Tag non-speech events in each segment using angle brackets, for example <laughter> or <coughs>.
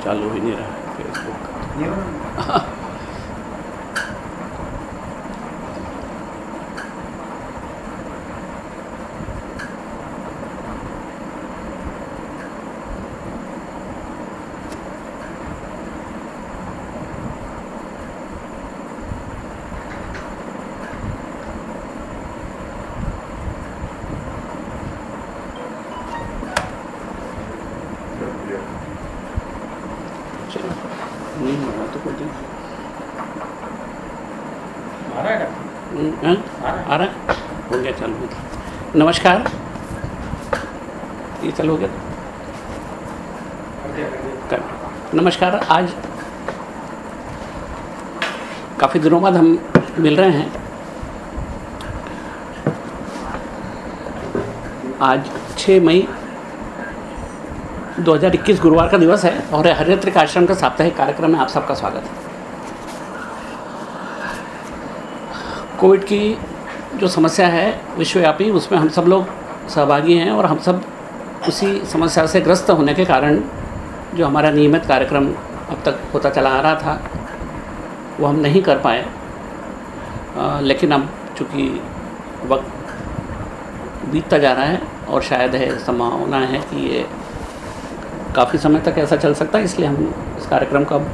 तो चालू ही नहीं रहा है फेसबुक चलो नहीं हो रहा तो कोई नहीं आ रहा है हम्म, हाँ? आ रहा है हो गया चालू नमस्कार। ये चालू गया? कर। दिया कर दिया कर नमस्कार, आज काफ़ी दिनों बाद हम मिल रहे हैं। आज 6 मई 2021 गुरुवार का दिवस है और हरियत्रिक आश्रम का साप्ताहिक कार्यक्रम में आप सबका स्वागत है। कोविड की जो समस्या है विश्वव्यापी, उसमें हम सब लोग सहभागी हैं और हम सब उसी समस्या से ग्रस्त होने के कारण जो हमारा नियमित कार्यक्रम अब तक होता चला आ रहा था, वो हम नहीं कर पाए। लेकिन अब चूँकि वक्त बीतता जा रहा है और शायद है, संभावना है कि ये काफ़ी समय तक ऐसा चल सकता है, इसलिए हम इस कार्यक्रम को अब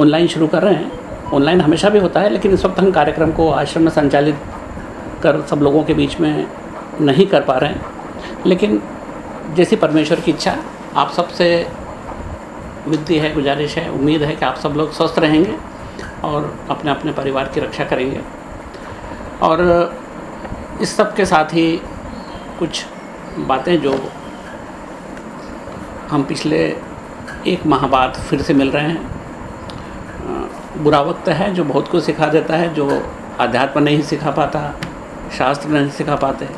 ऑनलाइन शुरू कर रहे हैं। ऑनलाइन हमेशा भी होता है, लेकिन इस वक्त हम कार्यक्रम को आश्रम में संचालित कर सब लोगों के बीच में नहीं कर पा रहे हैं। लेकिन जैसी परमेश्वर की इच्छा, आप सबसे विनती है, गुजारिश है, उम्मीद है कि आप सब लोग स्वस्थ रहेंगे और अपने अपने परिवार की रक्षा करेंगे। और इस सब के साथ ही कुछ बातें जो हम पिछले एक माह बाद फिर से मिल रहे हैं। बुरा वक्त है जो बहुत कुछ सिखा देता है, जो अध्यात्म नहीं सिखा पाता। शास्त्र नहीं सिखा पाते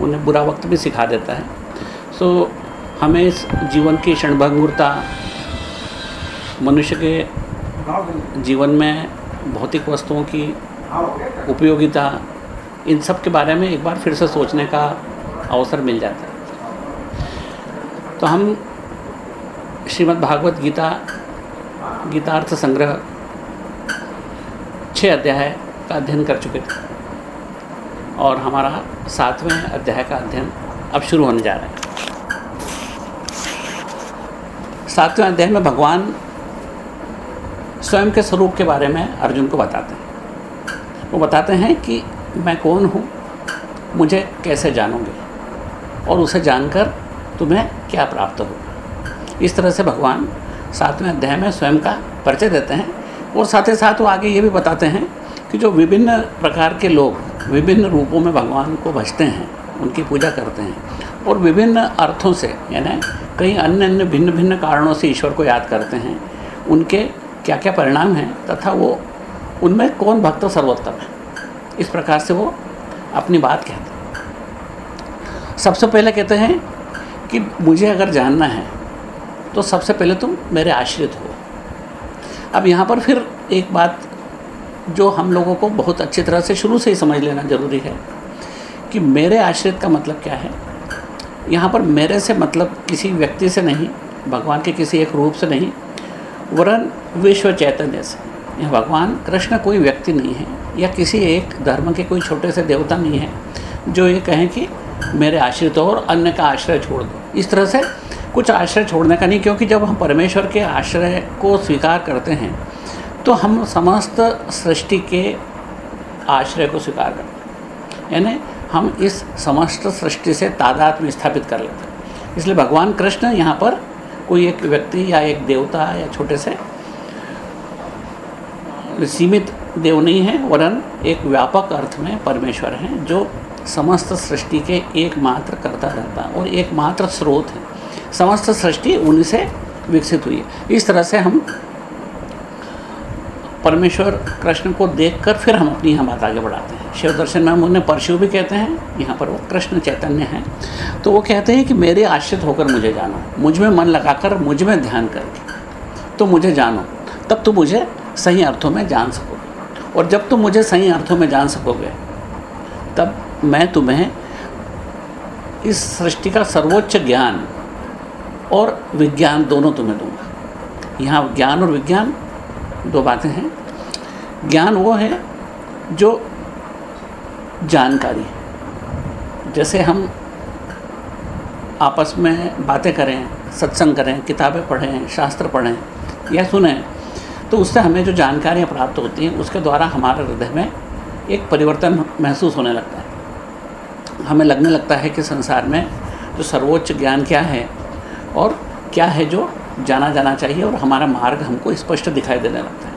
उन्हें बुरा वक्त भी सिखा देता है। सो हमें इस जीवन की क्षणभंगुरता मनुष्य के जीवन में भौतिक वस्तुओं की उपयोगिता, इन सब के बारे में एक बार फिर से सोचने का अवसर मिल जाता है। तो हम श्रीमद् भागवत गीता, गीतार्थ संग्रह छः अध्याय का अध्ययन कर चुके थे। और हमारा सातवें अध्याय का अध्ययन अब शुरू होने जा रहा है। सातवें अध्याय में भगवान स्वयं के स्वरूप के बारे में अर्जुन को बताते हैं। वो बताते हैं कि मैं कौन हूँ, मुझे कैसे जानोगे, और उसे जानकर तुम्हें क्या प्राप्त होगा। इस तरह से भगवान सातवें अध्याय में स्वयं का परिचय देते हैं, और साथ ही साथ वो आगे ये भी बताते हैं कि जो विभिन्न प्रकार के लोग विभिन्न रूपों में भगवान को भजते हैं, उनकी पूजा करते हैं। और विभिन्न अर्थों से, यानी कई अन्य अन्य भिन्न भिन्न कारणों से ईश्वर को याद करते हैं। उनके क्या क्या परिणाम हैं, तथा वो, उनमें कौन भक्त सर्वोत्तम है? इस प्रकार से वो अपनी बात कहते हैं। सबसे पहले कहते हैं कि मुझे अगर जानना है तो सबसे पहले तुम मेरे आश्रित हो। अब यहाँ पर फिर एक बात जो हम लोगों को बहुत अच्छी तरह से शुरू से ही समझ लेना ज़रूरी है कि मेरे आश्रित का मतलब क्या है? यहाँ पर मेरे से मतलब किसी व्यक्ति से नहीं, भगवान के किसी एक रूप से नहीं, वरन विश्व चैतन्य से। यह भगवान कृष्ण कोई व्यक्ति नहीं है, या किसी एक धर्म के कोई छोटे से देवता नहीं है, जो ये कहें कि मेरे आश्रित हो और अन्य का आश्रय छोड़ दो। इस तरह से कुछ आश्रय छोड़ने का नहीं, क्योंकि जब हम परमेश्वर के आश्रय को स्वीकार करते हैं तो हम समस्त सृष्टि के आश्रय को स्वीकार करते हैं। यानी हम इस समस्त सृष्टि से तादात्म्य स्थापित कर लेते हैं। इसलिए भगवान कृष्ण यहाँ पर कोई एक व्यक्ति या एक देवता या छोटे से सीमित देव नहीं है, वरन एक व्यापक अर्थ में परमेश्वर हैं, जो समस्त सृष्टि के एकमात्र करता रहता और एकमात्र स्रोत है। समस्त सृष्टि उन्हीं से विकसित हुई है। इस तरह से हम परमेश्वर कृष्ण को देखकर फिर हम अपनी हम बात आगे बढ़ाते हैं। शिव दर्शन में हम उन्हें परशु भी कहते हैं, यहाँ पर वो कृष्ण चैतन्य हैं। तो वो कहते हैं कि मेरे आश्रित होकर मुझे जानो, मुझमें मन लगाकर मुझमें ध्यान करके। तो मुझे जानो, तब तुम मुझे सही अर्थों में जान सकोगे। और जब तुम मुझे सही अर्थों में जान सकोगे, तब मैं तुम्हें इस सृष्टि का सर्वोच्च ज्ञान और विज्ञान दोनों तुम्हें दूँगा। यहाँ ज्ञान और विज्ञान दो बातें हैं। ज्ञान वो है जो जानकारी जैसे हम आपस में बातें करें, सत्संग करें, किताबें पढ़ें, शास्त्र पढ़ें या सुने तो उससे हमें जो जानकारियाँ प्राप्त होती हैं, उसके द्वारा हमारे हृदय में एक परिवर्तन महसूस होने लगता है। हमें लगने लगता है कि संसार में जो सर्वोच्च ज्ञान क्या है और क्या है जो जाना जाना चाहिए और हमारा मार्ग हमको स्पष्ट दिखाई देने लगता है।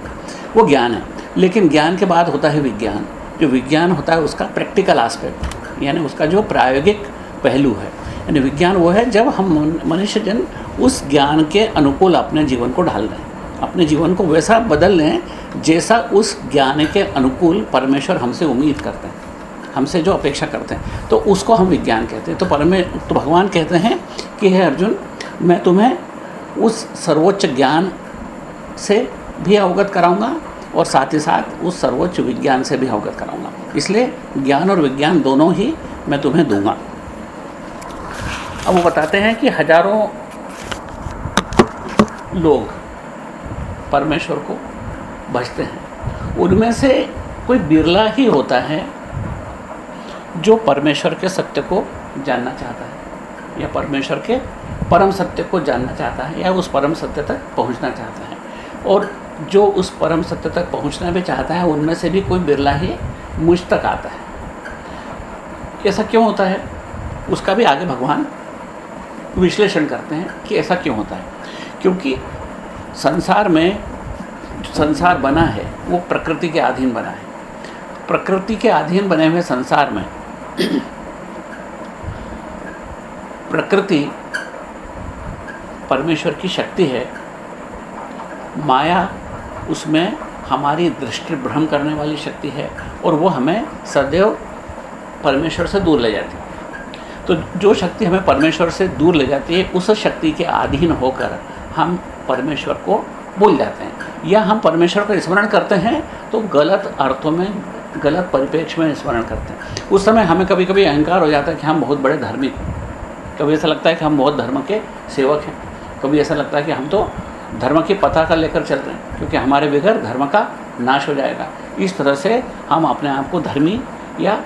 वो ज्ञान है। लेकिन ज्ञान के बाद होता है विज्ञान। जो विज्ञान होता है उसका प्रैक्टिकल आस्पेक्ट यानी उसका जो प्रायोगिक पहलू है। यानी विज्ञान वो है जब हम मनुष्य जन उस ज्ञान के अनुकूल अपने जीवन को ढाल रहे हैं। अपने जीवन को वैसा बदल लें जैसा उस ज्ञान के अनुकूल परमेश्वर हमसे उम्मीद करते हैं। हमसे जो अपेक्षा करते हैं। तो उसको हम विज्ञान कहते हैं। तो परमे तो भगवान कहते हैं कि, हे अर्जुन, मैं तुम्हें उस सर्वोच्च ज्ञान से भी अवगत कराऊँगा और साथ ही साथ उस सर्वोच्च विज्ञान से भी अवगत कराऊँगा। इसलिए ज्ञान और विज्ञान दोनों ही मैं तुम्हें दूँगा। अब वो बताते हैं कि हज़ारों लोग परमेश्वर को भजते हैं। उनमें से कोई बिरला ही होता है जो परमेश्वर के सत्य को जानना चाहता है या परमेश्वर के परम सत्य को जानना चाहता है या उस परम सत्य तक पहुँचना चाहता है। और जो उस परम सत्य तक पहुँचना भी चाहता है, उनमें से भी कोई बिरला ही मुझ तक आता है। ऐसा क्यों होता है? उसका भी आगे भगवान विश्लेषण करते हैं कि ऐसा क्यों होता है। क्योंकि संसार में संसार बना है, वो प्रकृति के अधीन बना है। प्रकृति के अधीन बने हुए संसार में <clears throat> प्रकृति परमेश्वर की शक्ति है। माया उसमें हमारी दृष्टि भ्रम करने वाली शक्ति है और वो हमें सदैव परमेश्वर से दूर ले जाती है। तो जो शक्ति हमें परमेश्वर से दूर ले जाती है, उस शक्ति के अधीन होकर हम परमेश्वर को भूल जाते हैं। या हम परमेश्वर का स्मरण करते हैं तो गलत अर्थों में, गलत परिप्रेक्ष्य में स्मरण करते हैं। उस समय हमें कभी कभी अहंकार हो जाता है कि हम बहुत बड़े धार्मिक हैं कभी ऐसा लगता है कि हम बहुत धर्म के सेवक हैं। कभी ऐसा लगता है कि हम तो धर्म की पताका लेकर चल रहे हैं, क्योंकि हमारे बगैर धर्म का नाश हो जाएगा। इस तरह से हम अपने आप को धर्मी या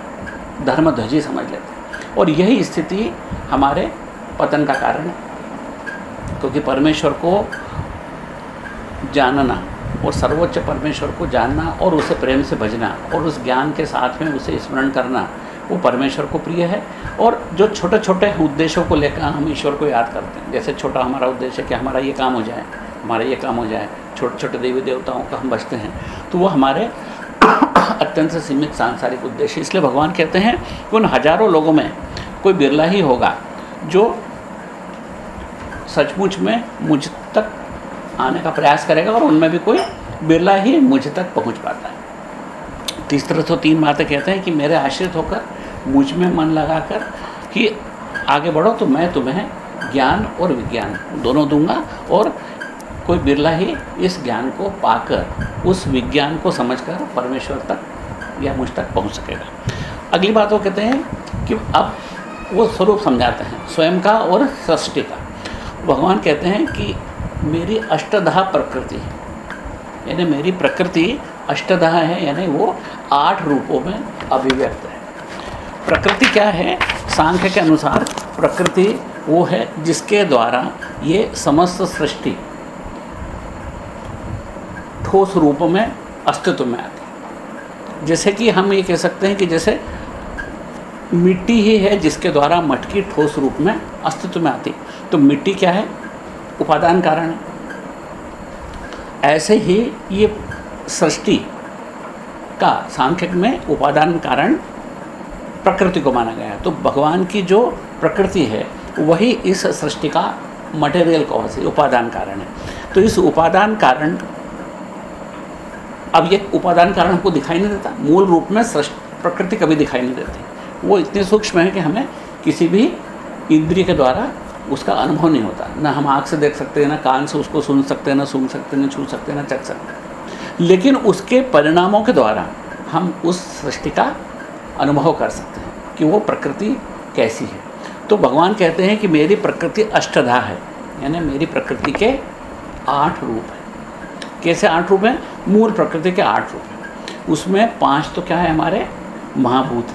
धर्मध्वजी समझ लेते हैं। और यही स्थिति हमारे पतन का कारण है। क्योंकि परमेश्वर को जानना और सर्वोच्च परमेश्वर को जानना और उसे प्रेम से भजना और उस ज्ञान के साथ में उसे स्मरण करना वो परमेश्वर को प्रिय है और जो छोटे छोटे उद्देश्यों को लेकर हम ईश्वर को याद करते हैं। जैसे छोटा हमारा उद्देश्य है कि हमारा ये काम हो जाए, हमारा ये काम हो जाए छोटे छोटे देवी देवताओं का हम बचते हैं तो वो हमारे <coughs> अत्यंत सीमित सांसारिक उद्देश्य इसलिए भगवान कहते हैं कि उन हज़ारों लोगों में कोई बिरला ही होगा जो सचमुच में मुझ तक आने का प्रयास करेगा और उनमें भी कोई बिरला ही मुझ तक पहुँच पाता है। तीस तरह तो तीन बातें कहते हैं कि मेरे आश्रित होकर मुझमें मन लगाकर कि आगे बढ़ो तो मैं तुम्हें ज्ञान और विज्ञान दोनों दूँगा और कोई बिरला ही इस ज्ञान को पाकर, उस विज्ञान को समझकर परमेश्वर तक या मुझ तक पहुँच सकेगा। अगली बात वो कहते हैं कि अब वो स्वरूप समझाते हैं, स्वयं का और सृष्टि का। भगवान कहते हैं कि मेरी अष्टधा प्रकृति है यानी मेरी प्रकृति अष्टधा है, यानी वो आठ रूपों में अभिव्यक्त है। प्रकृति क्या है? सांख्य के अनुसार प्रकृति वो है जिसके द्वारा ये समस्त सृष्टि ठोस रूप में अस्तित्व में आती जैसे कि हम ये कह सकते हैं कि जैसे मिट्टी ही है जिसके द्वारा मटकी ठोस रूप में अस्तित्व में आती तो मिट्टी क्या है? उपादान कारण है। ऐसे ही ये सृष्टि का सांख्यिक में उपादान कारण प्रकृति को माना गया है। तो भगवान की जो प्रकृति है, वही इस सृष्टि का मटेरियल कॉज है, उपादान कारण है। तो इस उपादान कारण, अब ये उपादान कारण हमको दिखाई नहीं देता। मूल रूप में प्रकृति कभी दिखाई नहीं देती। वो इतने सूक्ष्म है कि हमें किसी भी इंद्रिय के द्वारा उसका अनुभव नहीं होता। ना हम आँख से देख सकते हैं, ना कान से उसको सुन सकते हैं, ना सुन सकते हैं, ना छू सकते हैं, ना चख सकते हैं। लेकिन उसके परिणामों के द्वारा हम उस सृष्टि का अनुभव कर सकते हैं कि वो प्रकृति कैसी है। तो भगवान कहते हैं कि मेरी प्रकृति अष्टधा है, यानी मेरी प्रकृति के आठ रूप हैं। कैसे आठ रूप हैं? मूल प्रकृति के आठ रूप हैं। उसमें पाँच तो क्या है हमारे? महाभूत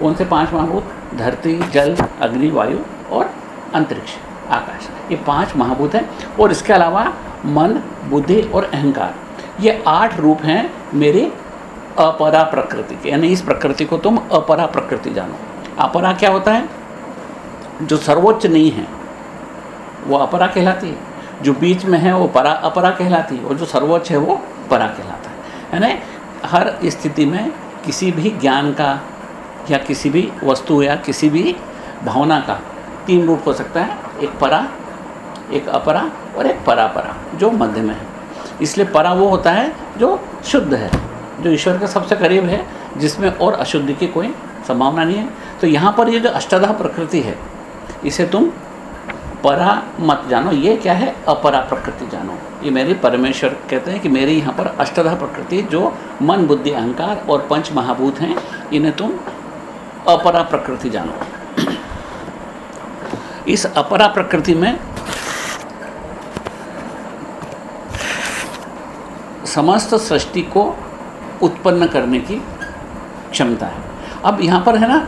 कौन से पाँच महाभूत? धरती, जल, अग्नि, वायु और अंतरिक्ष, आकाश। ये पाँच महाभूत हैं और इसके अलावा मन, बुद्धि और अहंकार। ये आठ रूप हैं मेरी अपरा प्रकृति के, यानी इस प्रकृति को तुम अपरा प्रकृति जानो। अपरा क्या होता है? जो सर्वोच्च नहीं है, वो अपरा कहलाती है। जो बीच में है, वो परा अपरा कहलाती है, और जो सर्वोच्च है, वो परा कहलाता है। यानी हर स्थिति में किसी भी ज्ञान का, या किसी भी वस्तु, या किसी भी भावना का, तीन रूप हो सकता है। एक परा, एक अपरा, और एक परापरा, जो मध्य में है। इसलिए परा वो होता है जो शुद्ध है। जो ईश्वर के सबसे करीब है, जिसमें और अशुद्धि की कोई संभावना नहीं है। तो यहाँ पर ये जो अष्टधा प्रकृति है, इसे तुम परा मत जानो। ये क्या है? अपरा प्रकृति जानो। ये मेरी परमेश्वर कहते हैं कि मेरी यहाँ पर अष्टधा प्रकृति, जो मन, बुद्धि, अहंकार और पंच महाभूत हैं, इन्हें तुम अपरा प्रकृति जानो। <clears throat> इस अपरा प्रकृति में समस्त सृष्टि को उत्पन्न करने की क्षमता है। अब यहाँ पर है ना,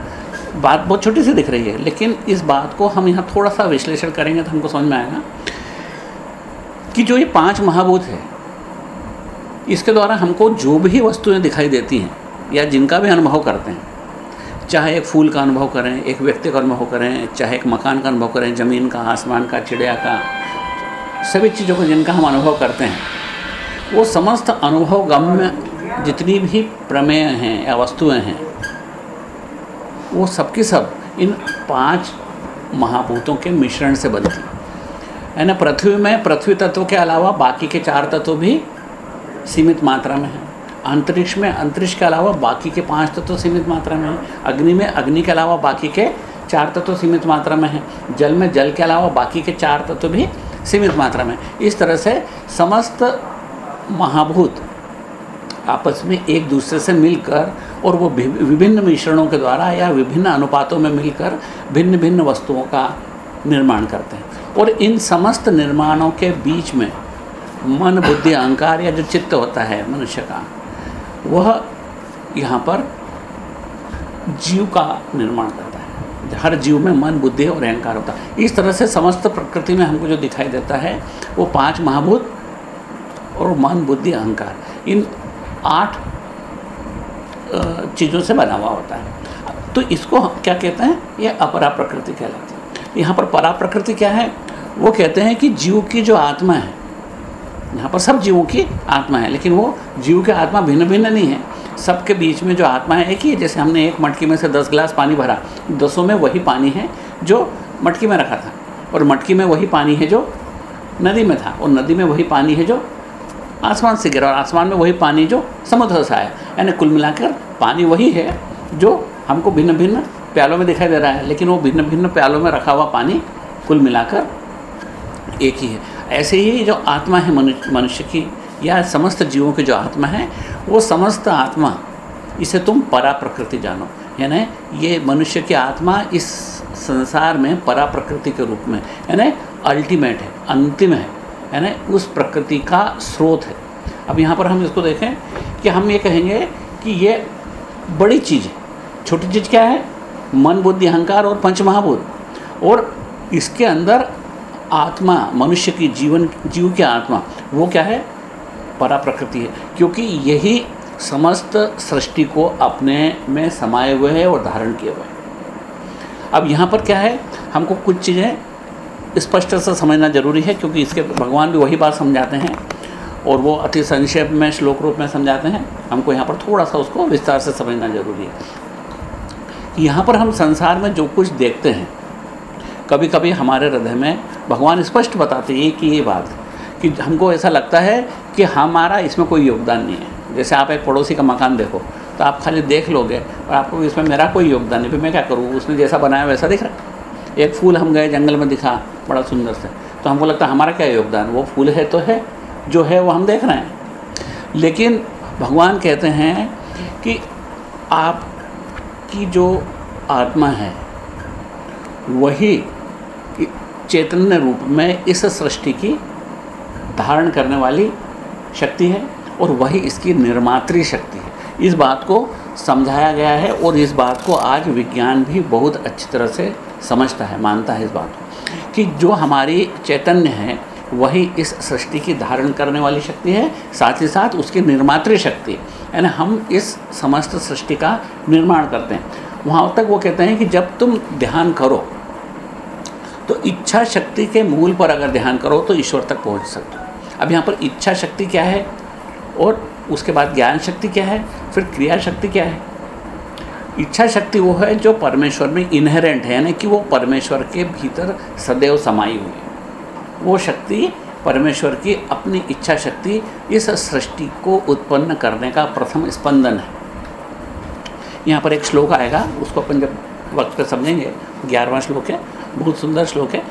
बात बहुत छोटी सी दिख रही है, लेकिन इस बात को हम यहाँ थोड़ा सा विश्लेषण करेंगे तो हमको समझ में आएगा कि जो ये पाँच महाभूत है, इसके द्वारा हमको जो भी वस्तुएँ दिखाई देती हैं, या जिनका भी अनुभव करते हैं, चाहे एक फूल का अनुभव करें, एक व्यक्ति का अनुभव करें, चाहे एक मकान का अनुभव करें, ज़मीन का, आसमान का, चिड़िया का, सभी चीज़ों को जिनका हम अनुभव करते हैं, वो समस्त अनुभव गम्य जितनी भी प्रमेय हैं या वस्तुएँ हैं, वो सबकी सब इन पाँच महाभूतों के मिश्रण से बनती है। ना, पृथ्वी में पृथ्वी तत्व के अलावा बाकी के चार तत्व भी सीमित मात्रा में हैं। अंतरिक्ष में अंतरिक्ष के अलावा बाकी के पाँच तत्व सीमित मात्रा में हैं। अग्नि में अग्नि के अलावा बाकी के चार तत्व सीमित मात्रा में हैं। जल में जल के अलावा बाकी के चार तत्व भी सीमित मात्रा में इस तरह से समस्त महाभूत आपस में एक दूसरे से मिलकर और वो विभिन्न मिश्रणों के द्वारा या विभिन्न अनुपातों में मिलकर भिन्न भिन्न वस्तुओं का निर्माण करते हैं। और इन समस्त निर्माणों के बीच में मन, बुद्धि, अहंकार या जो चित्त होता है, मनुष्य का, वह यहाँ पर जीव का निर्माण करता है। हर जीव में मन, बुद्धि और अहंकार होता है। इस तरह से समस्त प्रकृति में हमको जो दिखाई देता है, वो पाँच महाभूत और मन, बुद्धि, अहंकार। इन आठ चीज़ों से बना हुआ होता है। तो इसको क्या कहते हैं? ये अपरा प्रकृति कहलाती है। यहाँ पर परा प्रकृति क्या है? वो कहते हैं कि जीव की जो आत्मा है, यहाँ पर सब जीवों की आत्मा है, लेकिन वो जीव की आत्मा भिन्न भिन्न नहीं है। सबके बीच में जो आत्मा है एक ही है। जैसे हमने एक मटकी में से दस गिलास पानी भरा, दसों में वही पानी है जो मटकी में रखा था, और मटकी में वही पानी है जो नदी में था, और नदी में वही पानी है जो आसमान से गिरा और आसमान में वही पानी जो समुद्र से आया। यानी कुल मिलाकर पानी वही है जो हमको भिन्न भिन्न प्यालों में दिखाई दे रहा है। लेकिन वो भिन्न भिन्न प्यालों में रखा हुआ पानी कुल मिलाकर एक ही है। ऐसे ही जो आत्मा है मनुष्य की, या समस्त जीवों की जो आत्मा है, वो समस्त आत्मा, इसे तुम परा प्रकृति जानो। यानी ये मनुष्य की आत्मा इस संसार में परा प्रकृति के रूप में, यानी अल्टीमेट है, अंतिम है। यानी उस प्रकृति का स्रोत है। अब यहाँ पर हम इसको देखें कि हम ये कहेंगे कि ये बड़ी चीज़ है। छोटी चीज़ क्या है? मन, बुद्धि, अहंकार और पंच महाभूत और इसके अंदर आत्मा, मनुष्य की जीवन, जीव की आत्मा, वो क्या है? परा प्रकृति है। क्योंकि यही समस्त सृष्टि को अपने में समाये हुए है और धारण किए हुए हैं। अब यहाँ पर क्या है? हमको कुछ चीज़ें स्पष्ट से समझना ज़रूरी है, क्योंकि इसके भगवान भी वही बात समझाते हैं और वो अति संक्षेप में, श्लोक रूप में समझाते हैं। हमको यहाँ पर थोड़ा सा उसको विस्तार से समझना ज़रूरी है। यहाँ पर हम संसार में जो कुछ देखते हैं कभी कभी हमारे हृदय में भगवान स्पष्ट बताते हैं कि ये बात, कि हमको ऐसा लगता है कि हमारा इसमें कोई योगदान नहीं है। जैसे आप एक पड़ोसी का मकान देखो तो आप खाली देख लोगे और आपको इसमें मेरा कोई योगदान नहीं, फिर मैं क्या करूँ? उसने जैसा बनाया वैसा दिख रहा एक फूल हम गए जंगल में दिखा, बड़ा सुंदर से। तो हमको लगता है हमारा क्या योगदान? वो फूल है तो है, जो है वो हम देख रहे हैं। लेकिन भगवान कहते हैं कि आपकी जो आत्मा है, वही चैतन्य रूप में इस सृष्टि की धारण करने वाली शक्ति है और वही इसकी निर्मात्री शक्ति है। इस बात को समझाया गया है और इस बात को आज विज्ञान भी बहुत अच्छी तरह से समझता है, मानता है इस बात को, कि जो हमारी चैतन्य है, वही इस सृष्टि की धारण करने वाली शक्ति है, साथ ही साथ उसकी निर्मात्री शक्ति, यानी हम इस समस्त सृष्टि का निर्माण करते हैं। वहाँ तक वो कहते हैं कि जब तुम ध्यान करो तो इच्छा शक्ति के मूल पर अगर ध्यान करो तो ईश्वर तक पहुँच सकते हो। अब यहाँ पर इच्छा शक्ति क्या है और उसके बाद ज्ञान शक्ति क्या है, फिर क्रिया शक्ति क्या है? इच्छा शक्ति वो है जो परमेश्वर में इनहेरेंट है, यानी कि वो परमेश्वर के भीतर सदैव समाई हुई वो शक्ति, परमेश्वर की अपनी इच्छा शक्ति इस सृष्टि को उत्पन्न करने का प्रथम स्पंदन है। यहाँ पर एक श्लोक आएगा, उसको अपन जब वक्त पर समझेंगे, ग्यारहवा श्लोक है, बहुत सुंदर श्लोक है।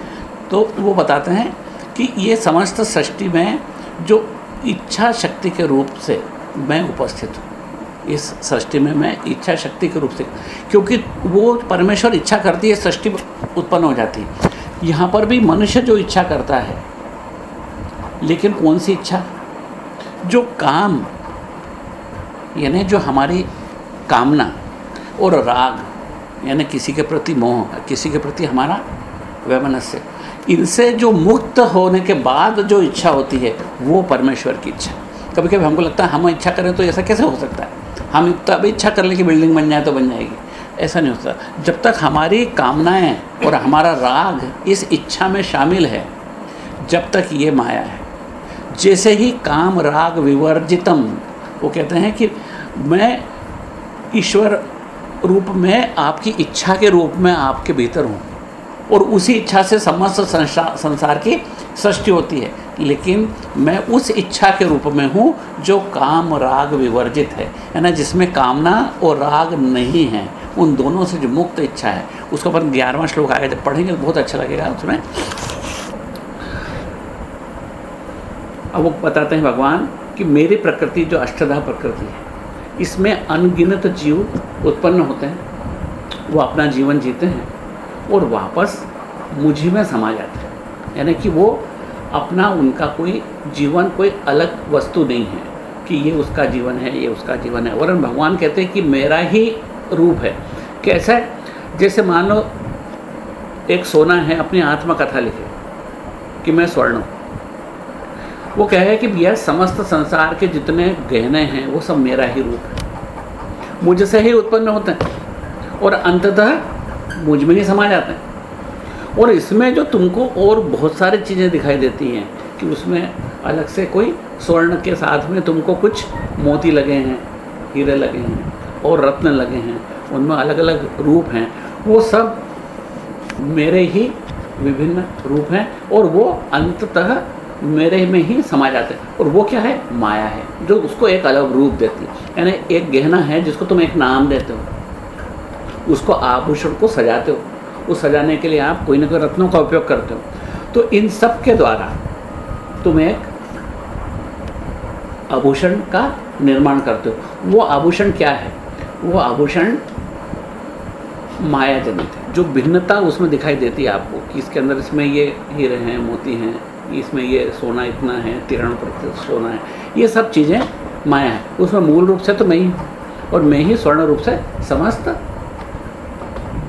तो वो बताते हैं कि ये समस्त सृष्टि में जो इच्छा शक्ति के रूप से मैं उपस्थित हूँ। इस सृष्टि में मैं इच्छा शक्ति के रूप से, क्योंकि वो परमेश्वर इच्छा करती है, सृष्टि उत्पन्न हो जाती है। यहाँ पर भी मनुष्य जो इच्छा करता है, लेकिन कौन सी इच्छा? जो काम, यानी जो हमारी कामना और राग, यानी किसी के प्रति मोह, किसी के प्रति हमारा वैमनस्य, इनसे जो मुक्त होने के बाद जो इच्छा होती है, वो परमेश्वर की इच्छा। कभी कभी हमको लगता है, हम इच्छा करें तो ऐसा कैसे हो सकता है? हम तब इच्छा कर लें कि बिल्डिंग बन जाए तो बन जाएगी। ऐसा नहीं होता। जब तक हमारी कामनाएँ और हमारा राग इस इच्छा में शामिल है, जब तक ये माया है। जैसे ही काम राग विवर्जितम, वो कहते हैं कि मैं ईश्वर रूप में आपकी इच्छा के रूप में आपके भीतर हूँ और उसी इच्छा से समस्त संसार की सृष्टि होती है। लेकिन मैं उस इच्छा के रूप में हूँ जो काम राग विवर्जित है। है ना? जिसमें कामना और राग नहीं है। उन दोनों से जो मुक्त इच्छा है, उसको अपन ग्यारहवा श्लोक आगे जब पढ़ेंगे तो बहुत अच्छा लगेगा उसमें। अब वो बताते हैं भगवान कि मेरी प्रकृति जो अष्टधा प्रकृति है, इसमें अनगिनत जीव उत्पन्न होते हैं, वो अपना जीवन जीते हैं और वापस मुझे में समा जाते हैं। यानी कि वो अपना उनका कोई जीवन, कोई अलग वस्तु नहीं है कि ये उसका जीवन है, ये उसका जीवन है। वरन भगवान कहते हैं कि मेरा ही रूप है। कैसा है? जैसे मान लो एक सोना है, अपनी आत्मकथा लिखे कि मैं स्वर्ण हूँ। वो कह कहे कि भैया, समस्त संसार के जितने गहने हैं, वो सब मेरा ही रूप है। मुझसे ही उत्पन्न होते हैं और अंततः मुझमें ही समा जाते हैं। और इसमें जो तुमको और बहुत सारी चीज़ें दिखाई देती हैं कि उसमें अलग से कोई स्वर्ण के साथ में तुमको कुछ मोती लगे हैं, हीरे लगे हैं और रत्न लगे हैं, उनमें अलग अलग रूप हैं। वो सब मेरे ही विभिन्न रूप हैं और वो अंततः मेरे में ही समा जाते हैं। और वो क्या है? माया है, जो उसको एक अलग रूप देती है। यानी एक गहना है जिसको तुम एक नाम देते हो, उसको आभूषण को सजाते हो। उस सजाने के लिए आप कोई ना कोई रत्नों का उपयोग करते हो। तो इन सब के द्वारा तुम एक आभूषण का निर्माण करते हो। वो आभूषण क्या है? वो आभूषण माया जनित है। जो भिन्नता उसमें दिखाई देती है आपको कि इसके अंदर इसमें ये हीरे हैं, मोती हैं, इसमें ये सोना इतना है तिरानवे प्रतिशत सोना है, ये सब चीज़ें माया है। उसमें मूल रूप से तो मैं ही और मैं ही स्वर्ण रूप से समस्त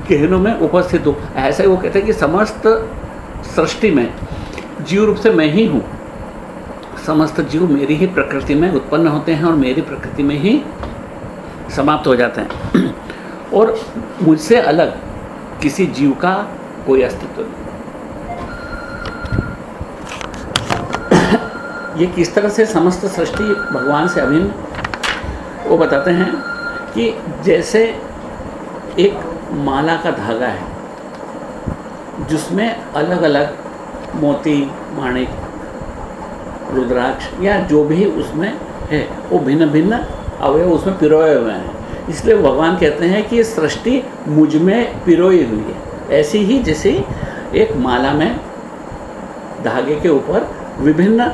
गहनों में उपस्थित हूँ। ऐसे वो कहते हैं कि समस्त सृष्टि में, जीव रूप से मैं ही हूँ। समस्त जीव मेरी ही प्रकृति में उत्पन्न होते हैं और मेरी प्रकृति में ही समाप्त हो जाते हैं। <clears throat> और मुझसे अलग किसी जीव का कोई अस्तित्व नहीं। <clears throat> ये किस तरह से समस्त सृष्टि भगवान से अभिन्न, वो बताते हैं कि जैसे एक माला का धागा है, जिसमें अलग अलग मोती, माणिक, रुद्राक्ष या जो भी उसमें है, वो भिन्न भिन्न अवयव उसमें पिरोए हुए हैं। इसलिए भगवान कहते हैं कि सृष्टि मुझमें पिरोई हुई है। ऐसी ही जैसे एक माला में धागे के ऊपर विभिन्न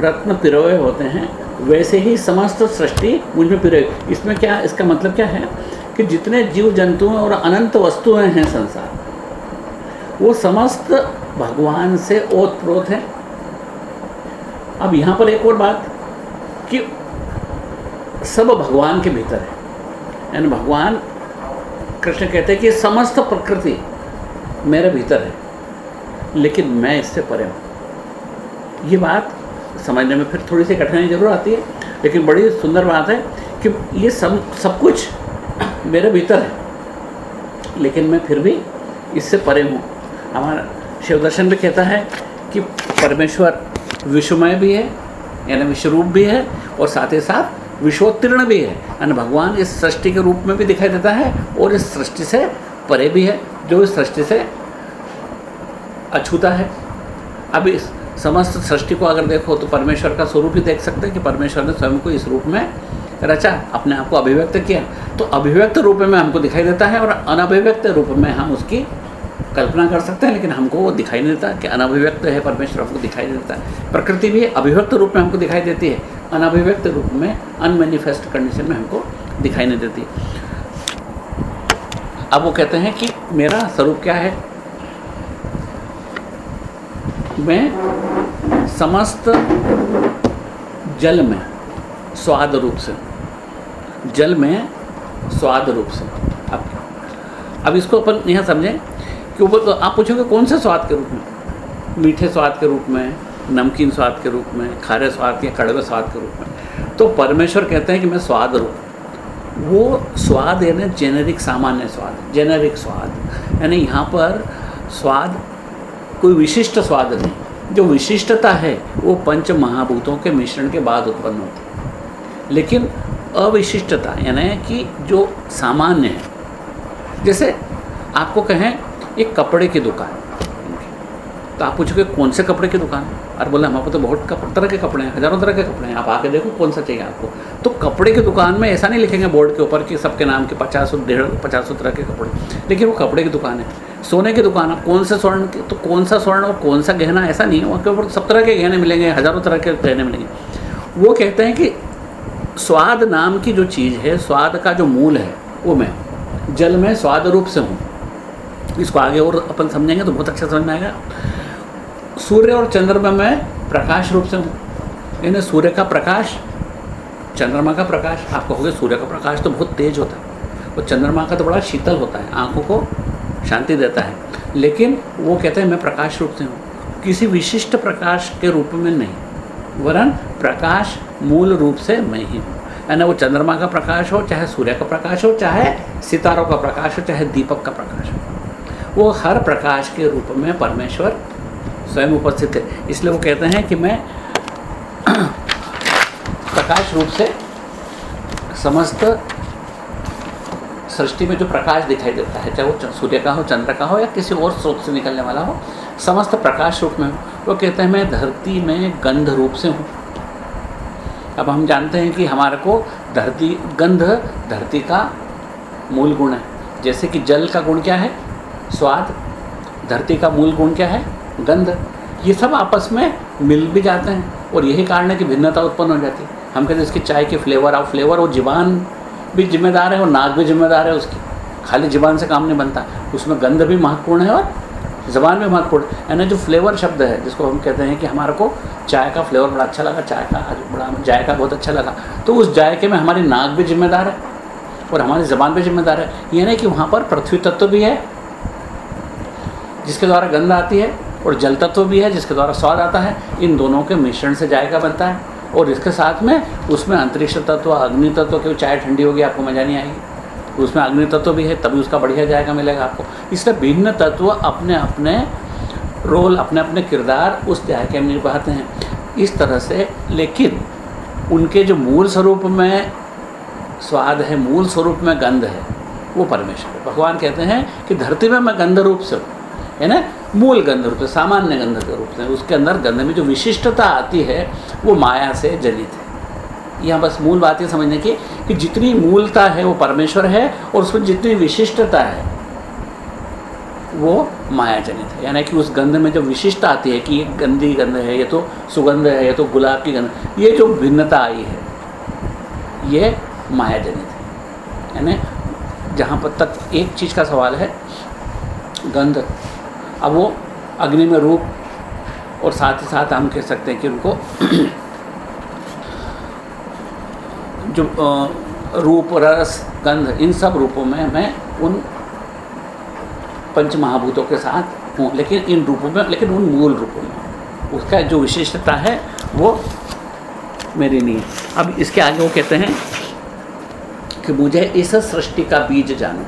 रत्न पिरोए होते हैं, वैसे ही समस्त सृष्टि मुझमें पिरोए इसमें क्या, इसका मतलब क्या है? कि जितने जीव जंतु हैं और अनंत वस्तुएँ हैं संसार वो समस्त भगवान से ओत प्रोत है। अब यहाँ पर एक और बात कि सब भगवान के भीतर है। यानी भगवान, कृष्ण कहते हैं कि समस्त प्रकृति मेरे भीतर है, लेकिन मैं इससे परे हूँ। ये बात समझने में फिर थोड़ी सी कठिनाई ज़रूर आती है, लेकिन बड़ी सुंदर बात है कि ये सब सब कुछ मेरे भीतर है। लेकिन मैं फिर भी इससे परे हूँ। हमारा शिव दर्शन भी कहता है कि परमेश्वर विश्वमय भी है, यानी विश्वरूप भी है, और साथ ही साथ विश्वोत्तीर्ण भी है। यानी भगवान इस सृष्टि के रूप में भी दिखाई देता है और इस सृष्टि से परे भी है, जो इस सृष्टि से अछूता है। अब इस समस्त सृष्टि को अगर देखो तो परमेश्वर का स्वरूप ही देख सकते हैं कि परमेश्वर ने स्वयं को इस रूप में रचा, अपने आप को अभिव्यक्त किया तो अभिव्यक्त रूप में हमको दिखाई देता है और अनभिव्यक्त रूप में हम उसकी कल्पना कर सकते हैं, लेकिन हमको वो दिखाई नहीं देता कि अनभिव्यक्त है, परमेश्वर हमको दिखाई देता। है प्रकृति भी अभिव्यक्त रूप में हमको दिखाई देती है, अनभिव्यक्त रूप में अनमेनिफेस्ट कंडीशन में हमको दिखाई नहीं देती। अब वो कहते हैं कि मेरा स्वरूप क्या है? मैं समस्त जल में, स्वाद रूप से जल में स्वाद रूप से। अब अब इसको अपन यहाँ समझें कि वो तो आप पूछोगे कौन से स्वाद के रूप में? मीठे स्वाद के रूप में, नमकीन स्वाद के रूप में, खारे स्वाद या कड़वे स्वाद के रूप में। तो परमेश्वर कहते हैं कि मैं स्वाद रूप। वो स्वाद यानी जेनेरिक सामान्य स्वाद जेनेरिक स्वाद। यानी यहाँ पर स्वाद कोई विशिष्ट स्वाद नहीं। जो विशिष्टता है, वो पंच महाभूतों के मिश्रण के बाद उत्पन्न होती है। लेकिन अविशिष्टता, यानी कि जो सामान्य है। जैसे आपको कहें, एक कपड़े की दुकान। तो आप पूछोगे, कौन से कपड़े की दुकान? और बोले, हमारे पास तो बहुत तरह के कपड़े हैं, हज़ारों तरह के कपड़े हैं। आप आके देखो, कौन सा चाहिए आपको। तो कपड़े की दुकान में ऐसा नहीं लिखेंगे बोर्ड के ऊपर कि सबके नाम के पचास, डेढ़, पचास तरह के कपड़े। लेकिन वो कपड़े की दुकान है। सोने की दुकान है कौन से स्वर्ण की तो कौन सा स्वर्ण और कौन सा गहना, ऐसा नहीं है। वहाँ के ऊपर सब तरह के गहने मिलेंगे, हज़ारों तरह के गहने मिलेंगे। वो कहते हैं कि स्वाद नाम की जो चीज़ है, स्वाद का जो मूल है, वो मैं, जल में स्वाद रूप से हूँ। इसको आगे और अपन समझेंगे तो बहुत अच्छा समझ में आएगा। सूर्य और चंद्रमा में प्रकाश रूप से हूँ। यानी सूर्य का प्रकाश, चंद्रमा का प्रकाश, आप कहोगे सूर्य का प्रकाश तो बहुत तेज होता है, और चंद्रमा का तो बड़ा शीतल होता है, आँखों को शांति देता है। लेकिन वो कहते हैं, मैं प्रकाश रूप से हूँ। किसी विशिष्ट प्रकाश के रूप में नहीं, वरन प्रकाश मूल रूप से मैं ही हूँ। यानी वो चंद्रमा का प्रकाश हो, चाहे सूर्य का प्रकाश हो, चाहे सितारों का प्रकाश हो, चाहे दीपक का प्रकाश हो। वो हर प्रकाश के रूप में परमेश्वर स्वयं उपस्थित है। इसलिए वो कहते हैं कि मैं <clears throat> प्रकाश रूप से समस्त सृष्टि में जो प्रकाश दिखाई देता है, चाहे वो सूर्य का हो, चंद्र का हो, या किसी और स्रोत से निकलने वाला हो, समस्त प्रकाश रूप में हो। वो कहते हैं मैं धरती में गंध रूप से हूँ। अब हम जानते हैं कि हमारे को धरती, गंध, धरती का मूल गुण है। जैसे कि जल का गुण क्या है? स्वाद। धरती का मूल गुण क्या है? गंध। ये सब आपस में मिल भी जाते हैं और यही कारण है कि भिन्नता उत्पन्न हो जाती है। हम कहते हैं इसकी चाय के फ्लेवर और फ्लेवर और जीवान भी जिम्मेदार है और नाक भी जिम्मेदार है उसकी। खाली जबान से काम नहीं बनता। उसमें गंध भी महत्वपूर्ण है और जबान भी महत्वपूर्ण यानी जो फ्लेवर शब्द है, जिसको हम कहते हैं कि हमारे को चाय का फ्लेवर बड़ा अच्छा लगा, चाय का बड़ा जायका बहुत अच्छा लगा। तो उस जायके में हमारी नाक भी जिम्मेदार है और हमारी ज़बान भी जिम्मेदार है। ये नहीं कि वहाँ पर पृथ्वी तत्व भी है, जिसके द्वारा गंध आती है और जल तत्व भी है, जिसके द्वारा स्वाद आता है। इन दोनों के मिश्रण से जायका बनता है और इसके साथ में उसमें अंतरिक्ष तत्व, अग्नि तत्व की चाय ठंडी होगी, आपको मज़ा नहीं आएगी। उसमें अग्नि तत्व भी है, तभी उसका बढ़िया जायका मिलेगा आपको। इसलिए भिन्न तत्व अपने अपने रोल अपने अपने किरदार उस जायके में निभाते हैं। इस तरह से, लेकिन उनके जो मूल स्वरूप में स्वाद है, मूल स्वरूप में गंध है, वो परमेश्वर है। भगवान कहते हैं कि धरती में मैं गंध रूप से हूँ, है ना? मूल गंध रूप से, सामान्य गंध के रूप से। उसके अंदर गंध में जो विशिष्टता आती है, वो माया से जनित है। यहाँ बस मूल बात ये समझने की कि जितनी मूलता है, वो परमेश्वर है, और उसमें जितनी विशिष्टता है वो माया जनित है। यानी कि उस गंध में जो विशिष्टता आती है कि ये गंदी गंध है, ये तो सुगंध है, ये तो गुलाब की गंध ये जो भिन्नता आई है, ये माया जनित है। यानी जहाँ पर तक एक चीज़ का सवाल है, गंध। अब वो अग्नि में रूप और साथ ही साथ हम कह सकते हैं कि उनको <clears throat> जो रूप, रस, गंध, इन सब रूपों में मैं उन पंच महाभूतों के साथ हूँ, लेकिन इन रूपों में, लेकिन उन मूल रूपों में। उसका जो विशेषता है, वो मेरी नहीं अब इसके आगे वो कहते हैं कि मुझे इस सृष्टि का बीज जानो।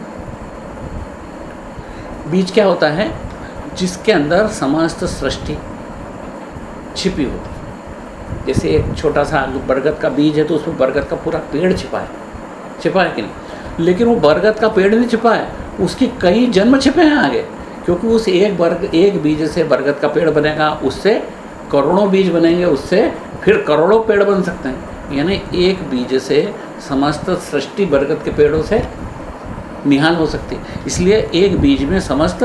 बीज क्या होता है? जिसके अंदर समस्त सृष्टि छिपी होती है। जैसे एक छोटा सा बरगद का बीज है तो उसमें बरगद का पूरा पेड़ छिपा है। छिपा है कि नहीं? लेकिन वो बरगद का पेड़ नहीं छिपा है। उसकी कई जन्म छिपे हैं आगे, क्योंकि उस एक बर्ग एक बीज से बरगद का पेड़ बनेगा, उससे करोड़ों बीज बनेंगे, उससे फिर करोड़ों पेड़ बन सकते हैं। यानी एक बीज से समस्त सृष्टि बरगद के पेड़ों से निहाल हो सकती है। इसलिए एक बीज में समस्त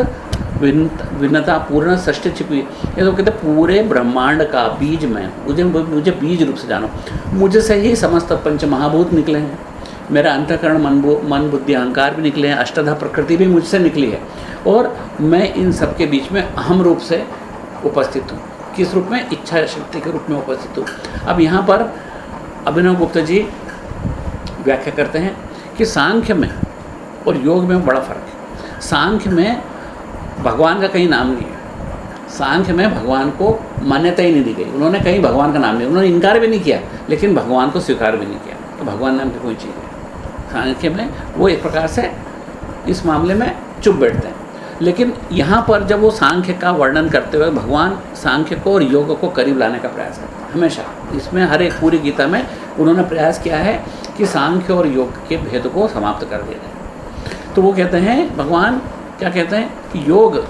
भिन्नता पूर्ण सृष्टि छिपी ये तो कहते पूरे ब्रह्मांड का बीज में मुझे मुझे बीज रूप से जानो। मुझे से ही समस्त पंच महाभूत निकले हैं। मेरा अंतकरण मन मन बुद्धि अहंकार भी निकले हैं, अष्टधा प्रकृति भी मुझसे निकली है। और मैं इन सब के बीच में अहम रूप से उपस्थित हूँ। किस रूप में? इच्छा शक्ति के रूप में उपस्थित हूँ। अब यहाँ पर अभिनव गुप्ता जी व्याख्या करते हैं कि सांख्य में और योग में बड़ा फ़र्क है। सांख्य में भगवान का कहीं नाम नहीं है। सांख्य में भगवान को मान्यता ही नहीं दी गई। उन्होंने कहीं भगवान का नाम नहीं, उन्होंने इनकार भी नहीं किया, लेकिन भगवान को स्वीकार भी नहीं किया। तो भगवान नाम की कोई चीज़ है सांख्य में वो एक प्रकार से इस मामले में चुप बैठते हैं। लेकिन यहाँ पर जब वो सांख्य का वर्णन करते हुए भगवान सांख्य को और योग को करीब लाने का प्रयास करते हैं, हमेशा। इसमें हर एक पूरी गीता में उन्होंने प्रयास किया है कि सांख्य और योग के भेद को समाप्त कर दिया जाए। तो वो कहते हैं, भगवान, क्या कहते हैं कि योग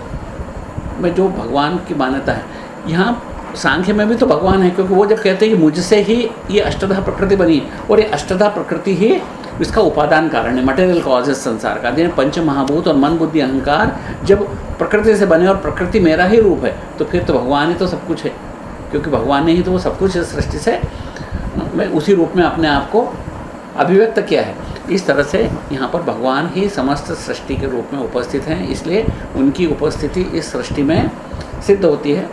में जो भगवान की मान्यता है, यहाँ सांख्य में भी तो भगवान है, क्योंकि वो जब कहते हैं कि मुझसे ही ये अष्टधा प्रकृति बनी और ये अष्टधा प्रकृति ही इसका उपादान कारण है मटेरियल कॉजेज संसार का। दिन पंच महाभूत और मन बुद्धि अहंकार जब प्रकृति से बने और प्रकृति मेरा ही रूप है तो फिर तो भगवान ही तो सब कुछ है। क्योंकि भगवान ने ही तो वो सब कुछ इस सृष्टि से, मैं उसी रूप में अपने आप को अभिव्यक्त किया है। इस तरह से यहाँ पर भगवान ही समस्त सृष्टि के रूप में उपस्थित हैं, इसलिए उनकी उपस्थिति इस सृष्टि में सिद्ध होती है।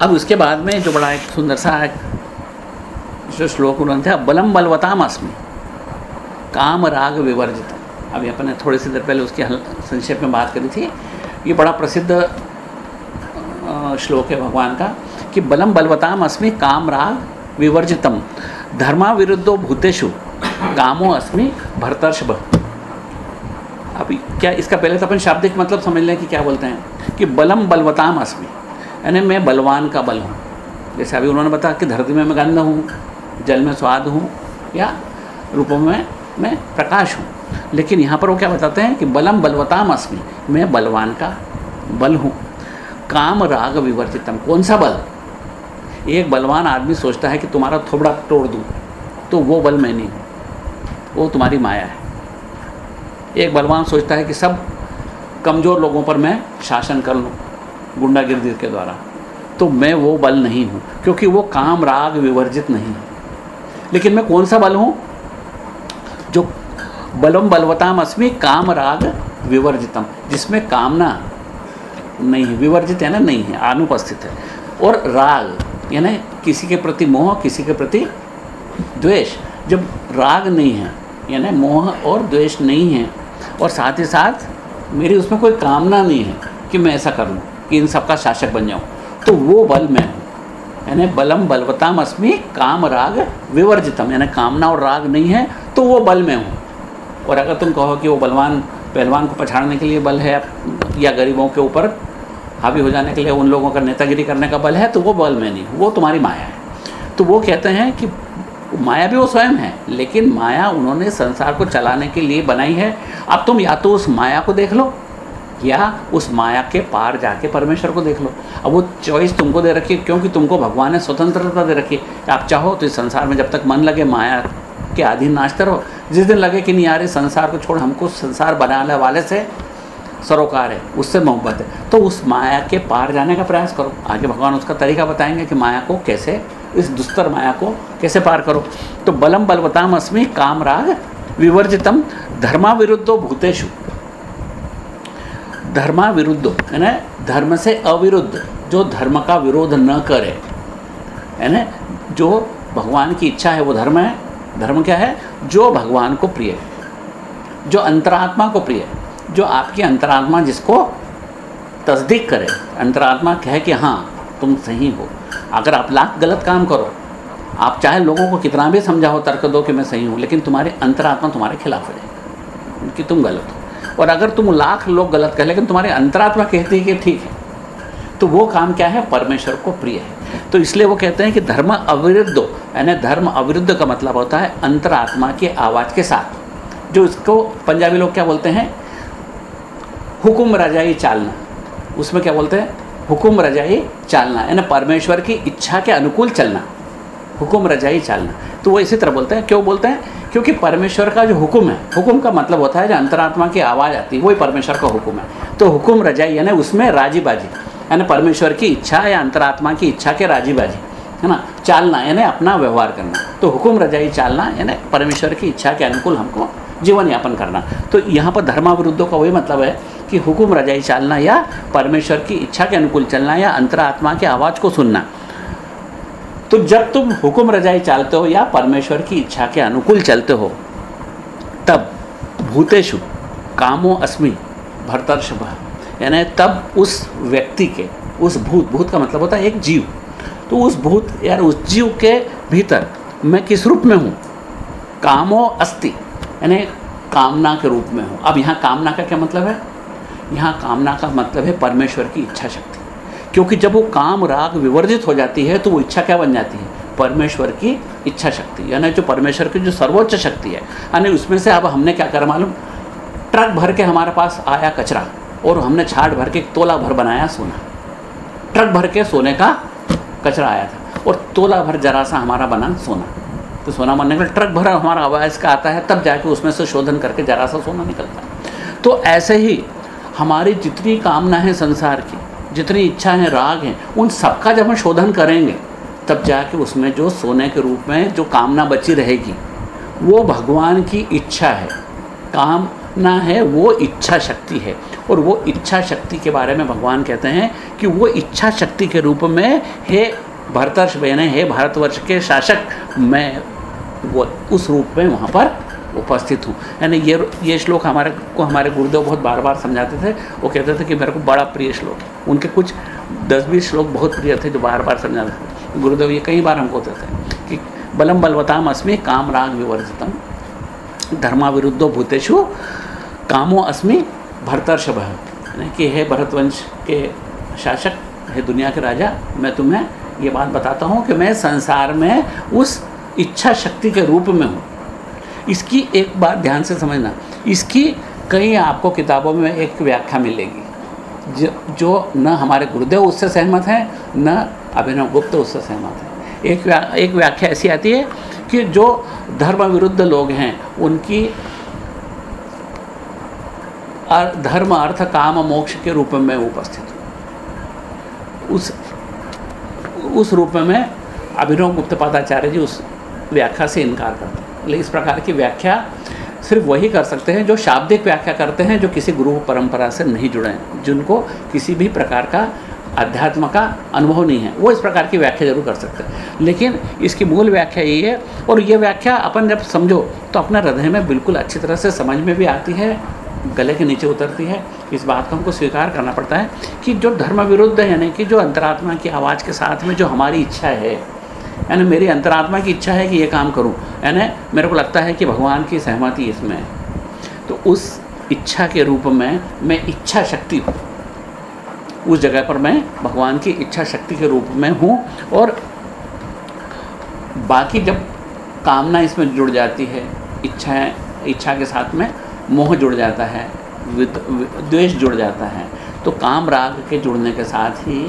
अब उसके बाद में जो बड़ा एक सुंदर सा जो श्लोक उन्होंने थे बलम बलवताम अस्मी काम राग विवर्जित। अभी अपने थोड़ी सी देर पहले उसकी संक्षेप में बात करी थी। ये बड़ा प्रसिद्ध श्लोक है भगवान का कि बलम बलवताम अस्मि काम राग विवर्जितम। धर्मा विरुद्धो भूतेषु कामो अस्मि भरतर्षभ। अभी क्या इसका पहले तो अपन शाब्दिक मतलब समझ लें कि क्या बोलते हैं? कि बलम बलवताम अस्मि यानी मैं बलवान का बल हूँ। जैसे अभी उन्होंने बताया कि धरती में मैं गंध हूँ। जल में स्वाद हूँ या रूपों में मैं प्रकाश हूँ। लेकिन यहाँ पर वो क्या बताते हैं कि बलम बलवताम अस्मि मैं बलवान का बल हूँ। काम राग विवर्जितम कौन सा बल? एक बलवान आदमी सोचता है कि तुम्हारा थोबड़ा तोड़ दूँ तो वो बल मैं नहीं हूँ, वो तुम्हारी माया है। एक बलवान सोचता है कि सब कमज़ोर लोगों पर मैं शासन कर लूँ, गुंडागिर्दी के द्वारा तो मैं वो बल नहीं हूँ, क्योंकि वो काम राग विवर्जित नहीं है। लेकिन मैं कौन सा बल हूँ? जो बलम बलवताम अस्मि काम राग विवर्जितम, जिसमें कामना नहीं है, विवर्जित है ना, नहीं है, अनुपस्थित है। और राग, यानी किसी के प्रति मोह, किसी के प्रति द्वेष। जब राग नहीं है, यानी मोह और द्वेष नहीं है, और साथ ही साथ मेरी उसमें कोई कामना नहीं है कि मैं ऐसा कर लूँ कि इन सबका शासक बन जाऊँ तो वो बल मैं यानी बलम बलवताम अस्मि काम राग विवर्जितम, यानी कामना और राग नहीं है तो वो बल में हूँ। और अगर तुम कहो कि वो बलवान, पहलवान को पछाड़ने के लिए बल है या गरीबों के ऊपर हावी हो जाने के लिए उन लोगों का नेतागिरी करने का बल है तो वो बल में नहीं वो तुम्हारी माया है। तो वो कहते हैं कि माया भी वो स्वयं है, लेकिन माया उन्होंने संसार को चलाने के लिए बनाई है। अब तुम या तो उस माया को देख लो या उस माया के पार जाके परमेश्वर को देख लो। अब वो चॉइस तुमको दे रखी है, क्योंकि तुमको भगवान ने स्वतंत्रता दे रखी है। आप चाहो तो इस संसार में जब तक मन लगे माया के अधीन नाचते रहो। जिस दिन लगे कि नहीं यार, इस संसार को छोड़, हमको संसार बनाने वाले से सरोकार है, उससे मोहब्बत है। तो उस माया के पार जाने का प्रयास करो। आगे भगवान उसका तरीका बताएँगे कि माया को कैसे, इस दुस्तर माया को कैसे पार करो। तो बलम बलवताम अस्मि कामराग विवर्जितम धर्मा विरुद्धो भूतेशु धर्मा विरुद्ध है ना? धर्म से अविरुद्ध, जो धर्म का विरोध न करे, है ना? जो भगवान की इच्छा है, वो धर्म है। धर्म क्या है? जो भगवान को प्रिय है, जो अंतरात्मा को प्रिय है, जो आपकी अंतरात्मा जिसको तस्दीक करे। अंतरात्मा कहे कि हाँ तुम सही हो। अगर आप लाख गलत काम करो, आप चाहे लोगों को कितना भी समझाओ, तर्क दो कि मैं सही हूँ, लेकिन तुम्हारी अंतरात्मा तुम्हारे खिलाफ है, कि तुम गलत हो। और अगर तुम लाख लोग गलत कहें, लेकिन तुम्हारी अंतरात्मा कहती है कि ठीक है तो वो काम क्या है? परमेश्वर को प्रिय है। तो इसलिए वो कहते हैं कि धर्म अविरुद्ध, यानी धर्म अविरुद्ध का मतलब होता है अंतरात्मा की आवाज़ के साथ। जो इसको पंजाबी लोग क्या बोलते हैं? हुकुम रजाई चालना। उसमें क्या बोलते हैं? हुकुम रजाई चालना, यानी परमेश्वर की इच्छा के अनुकूल चलना। हुकुम रजाई चालना। तो वो इसी तरह बोलते हैं। क्यों बोलते हैं? क्योंकि परमेश्वर का जो हुक्म है, हुक्म का मतलब होता है जो अंतरात्मा की आवाज़ आती है, वही परमेश्वर का हुक्म है। तो हुक्म रजाई यानी उसमें राज़ी बाजी यानी परमेश्वर की इच्छा या अंतरात्मा की इच्छा के राज़ी बाजी है ना? चालना, यानी अपना व्यवहार करना। तो हुक्म रजाई चालना, यानी परमेश्वर की इच्छा के अनुकूल हमको जीवन यापन करना। तो यहाँ पर धर्माविरुद्धों का वही मतलब है कि हुक्म रजाई चालना या परमेश्वर की इच्छा के अनुकूल चलना या अंतरात्मा की आवाज़ को सुनना। तो जब तुम हुक्म रजाई चालते हो या परमेश्वर की इच्छा के अनुकूल चलते हो, तब भूतेशु कामो अस्मि, भरतर्षभ, यानी तब उस व्यक्ति के, उस भूत भूत का मतलब होता है एक जीव। तो उस भूत यार उस जीव के भीतर मैं किस रूप में हूँ? कामो अस्ति, यानी कामना के रूप में हूँ। अब यहाँ कामना का क्या मतलब है? यहाँ कामना का मतलब है परमेश्वर की इच्छा शक्ति क्योंकि जब वो काम राग विवर्जित हो जाती है तो वो इच्छा क्या बन जाती है? परमेश्वर की इच्छा शक्ति, यानी जो परमेश्वर की जो सर्वोच्च शक्ति है। यानी उसमें से अब हमने क्या करा मालूम? ट्रक भर के हमारे पास आया कचरा, और हमने छाट भर के तोला भर बनाया सोना। ट्रक भर के सोने का कचरा आया था, और तोला भर जरा सा हमारा बना सोना। तो सोना बनने का ट्रक भर हमारा आवाज़ का आता है, तब जाके उसमें से शोधन करके जरा सा सोना निकलता है। तो ऐसे ही हमारी जितनी कामना है संसार की जितनी इच्छा है, राग हैं, उन सबका जब हम शोधन करेंगे, तब जाके उसमें जो सोने के रूप में जो कामना बची रहेगी, वो भगवान की इच्छा है। कामना है, वो इच्छा शक्ति है। और वो इच्छा शक्ति के बारे में भगवान कहते हैं कि वो इच्छा शक्ति के रूप में, हे भरतर्ष बहने, हे भारतवर्ष के शासक, मैं वो, उस रूप में वहाँ पर उपस्थित हूँ। यानी ये ये श्लोक हमारे को हमारे गुरुदेव बहुत बार बार समझाते थे वो कहते थे कि मेरे को बड़ा प्रिय श्लोक है। उनके कुछ दस बीस श्लोक बहुत प्रिय थे जो बार बार समझाते थे। गुरुदेव ये कई बार हमको कहते थे कि बलम बलवताम अस्मि काम राग विवर्जितम धर्मा विरुद्धो भूतेशु कामो अस्मि भरतर्षभ। कि हे भरतवंश के शासक, हे दुनिया के राजा, मैं तुम्हें ये बात बताता हूँ कि मैं संसार में उस इच्छा शक्ति के रूप में हूँ। इसकी एक बात ध्यान से समझना। इसकी कई आपको किताबों में एक व्याख्या मिलेगी। जो जो न हमारे गुरुदेव उससे सहमत हैं न अभिनव गुप्त उससे सहमत हैं। एक व्या, एक व्याख्या ऐसी आती है कि जो धर्म विरुद्ध लोग हैं उनकी अर, धर्म अर्थ काम मोक्ष के रूप में उपस्थित उस उस रूप में अभिनव गुप्त पादाचार्य जी उस व्याख्या से इनकार करते हैं। इस प्रकार की व्याख्या सिर्फ़ वही कर सकते हैं जो शाब्दिक व्याख्या करते हैं, जो किसी गुरु परंपरा से नहीं जुड़े हैं, जिनको किसी भी प्रकार का अध्यात्म का अनुभव नहीं है। वो इस प्रकार की व्याख्या ज़रूर कर सकते हैं। लेकिन इसकी मूल व्याख्या यही है, और ये व्याख्या अपन जब समझो तो अपने हृदय में बिल्कुल अच्छी तरह से समझ में भी आती है, गले के नीचे उतरती है। इस बात को हमको स्वीकार करना पड़ता है कि जो धर्म विरुद्ध यानी कि जो अंतरात्मा की आवाज़ के साथ में जो हमारी इच्छा है यानी मेरी अंतरात्मा की इच्छा है कि ये काम करूँ। यानी मेरे को लगता है कि भगवान की सहमति इसमें है। तो उस इच्छा के रूप में मैं इच्छा शक्ति हूँ। उस जगह पर मैं भगवान की इच्छा शक्ति के रूप में हूँ और बाकी जब कामना इसमें जुड़ जाती है, इच्छा इच्छा के साथ में मोह जुड़ जाता है द्वेष जुड़ जाता है तो काम राग के जुड़ने के साथ ही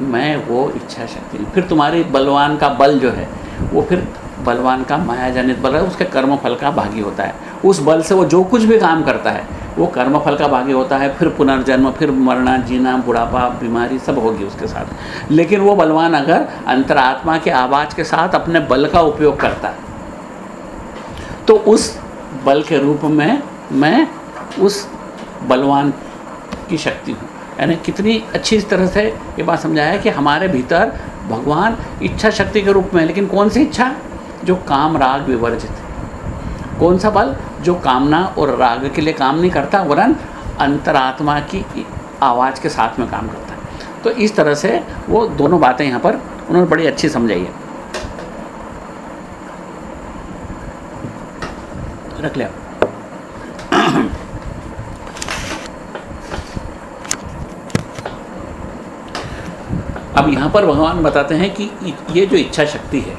मैं वो इच्छा शक्ति फिर तुम्हारी बलवान का बल जो है, वो फिर बलवान का माया जनित बल है, उसके कर्म फल का भागी होता है। उस बल से वो जो कुछ भी काम करता है, वो कर्म फल का भागी होता है, फिर पुनर्जन्म, फिर मरना, जीना, बुढ़ापा, बीमारी सब होगी उसके साथ। लेकिन वो बलवान अगर अंतरात्मा के आवाज़ के साथ अपने बल का उपयोग करता है तो उस बल के रूप में मैं उस बलवान की शक्ति हूँ। यानी कितनी अच्छी तरह से ये बात समझाया कि हमारे भीतर भगवान इच्छा शक्ति के रूप में है। लेकिन कौन सी इच्छा? जो काम राग विवर्जित। है कौन सा बल? जो कामना और राग के लिए काम नहीं करता, वरन अंतरात्मा की आवाज़ के साथ में काम करता है। तो इस तरह से वो दोनों बातें यहाँ पर उन्होंने बड़ी अच्छी समझाई है। रख लिया। अब यहाँ पर भगवान बताते हैं कि ये जो इच्छा शक्ति है।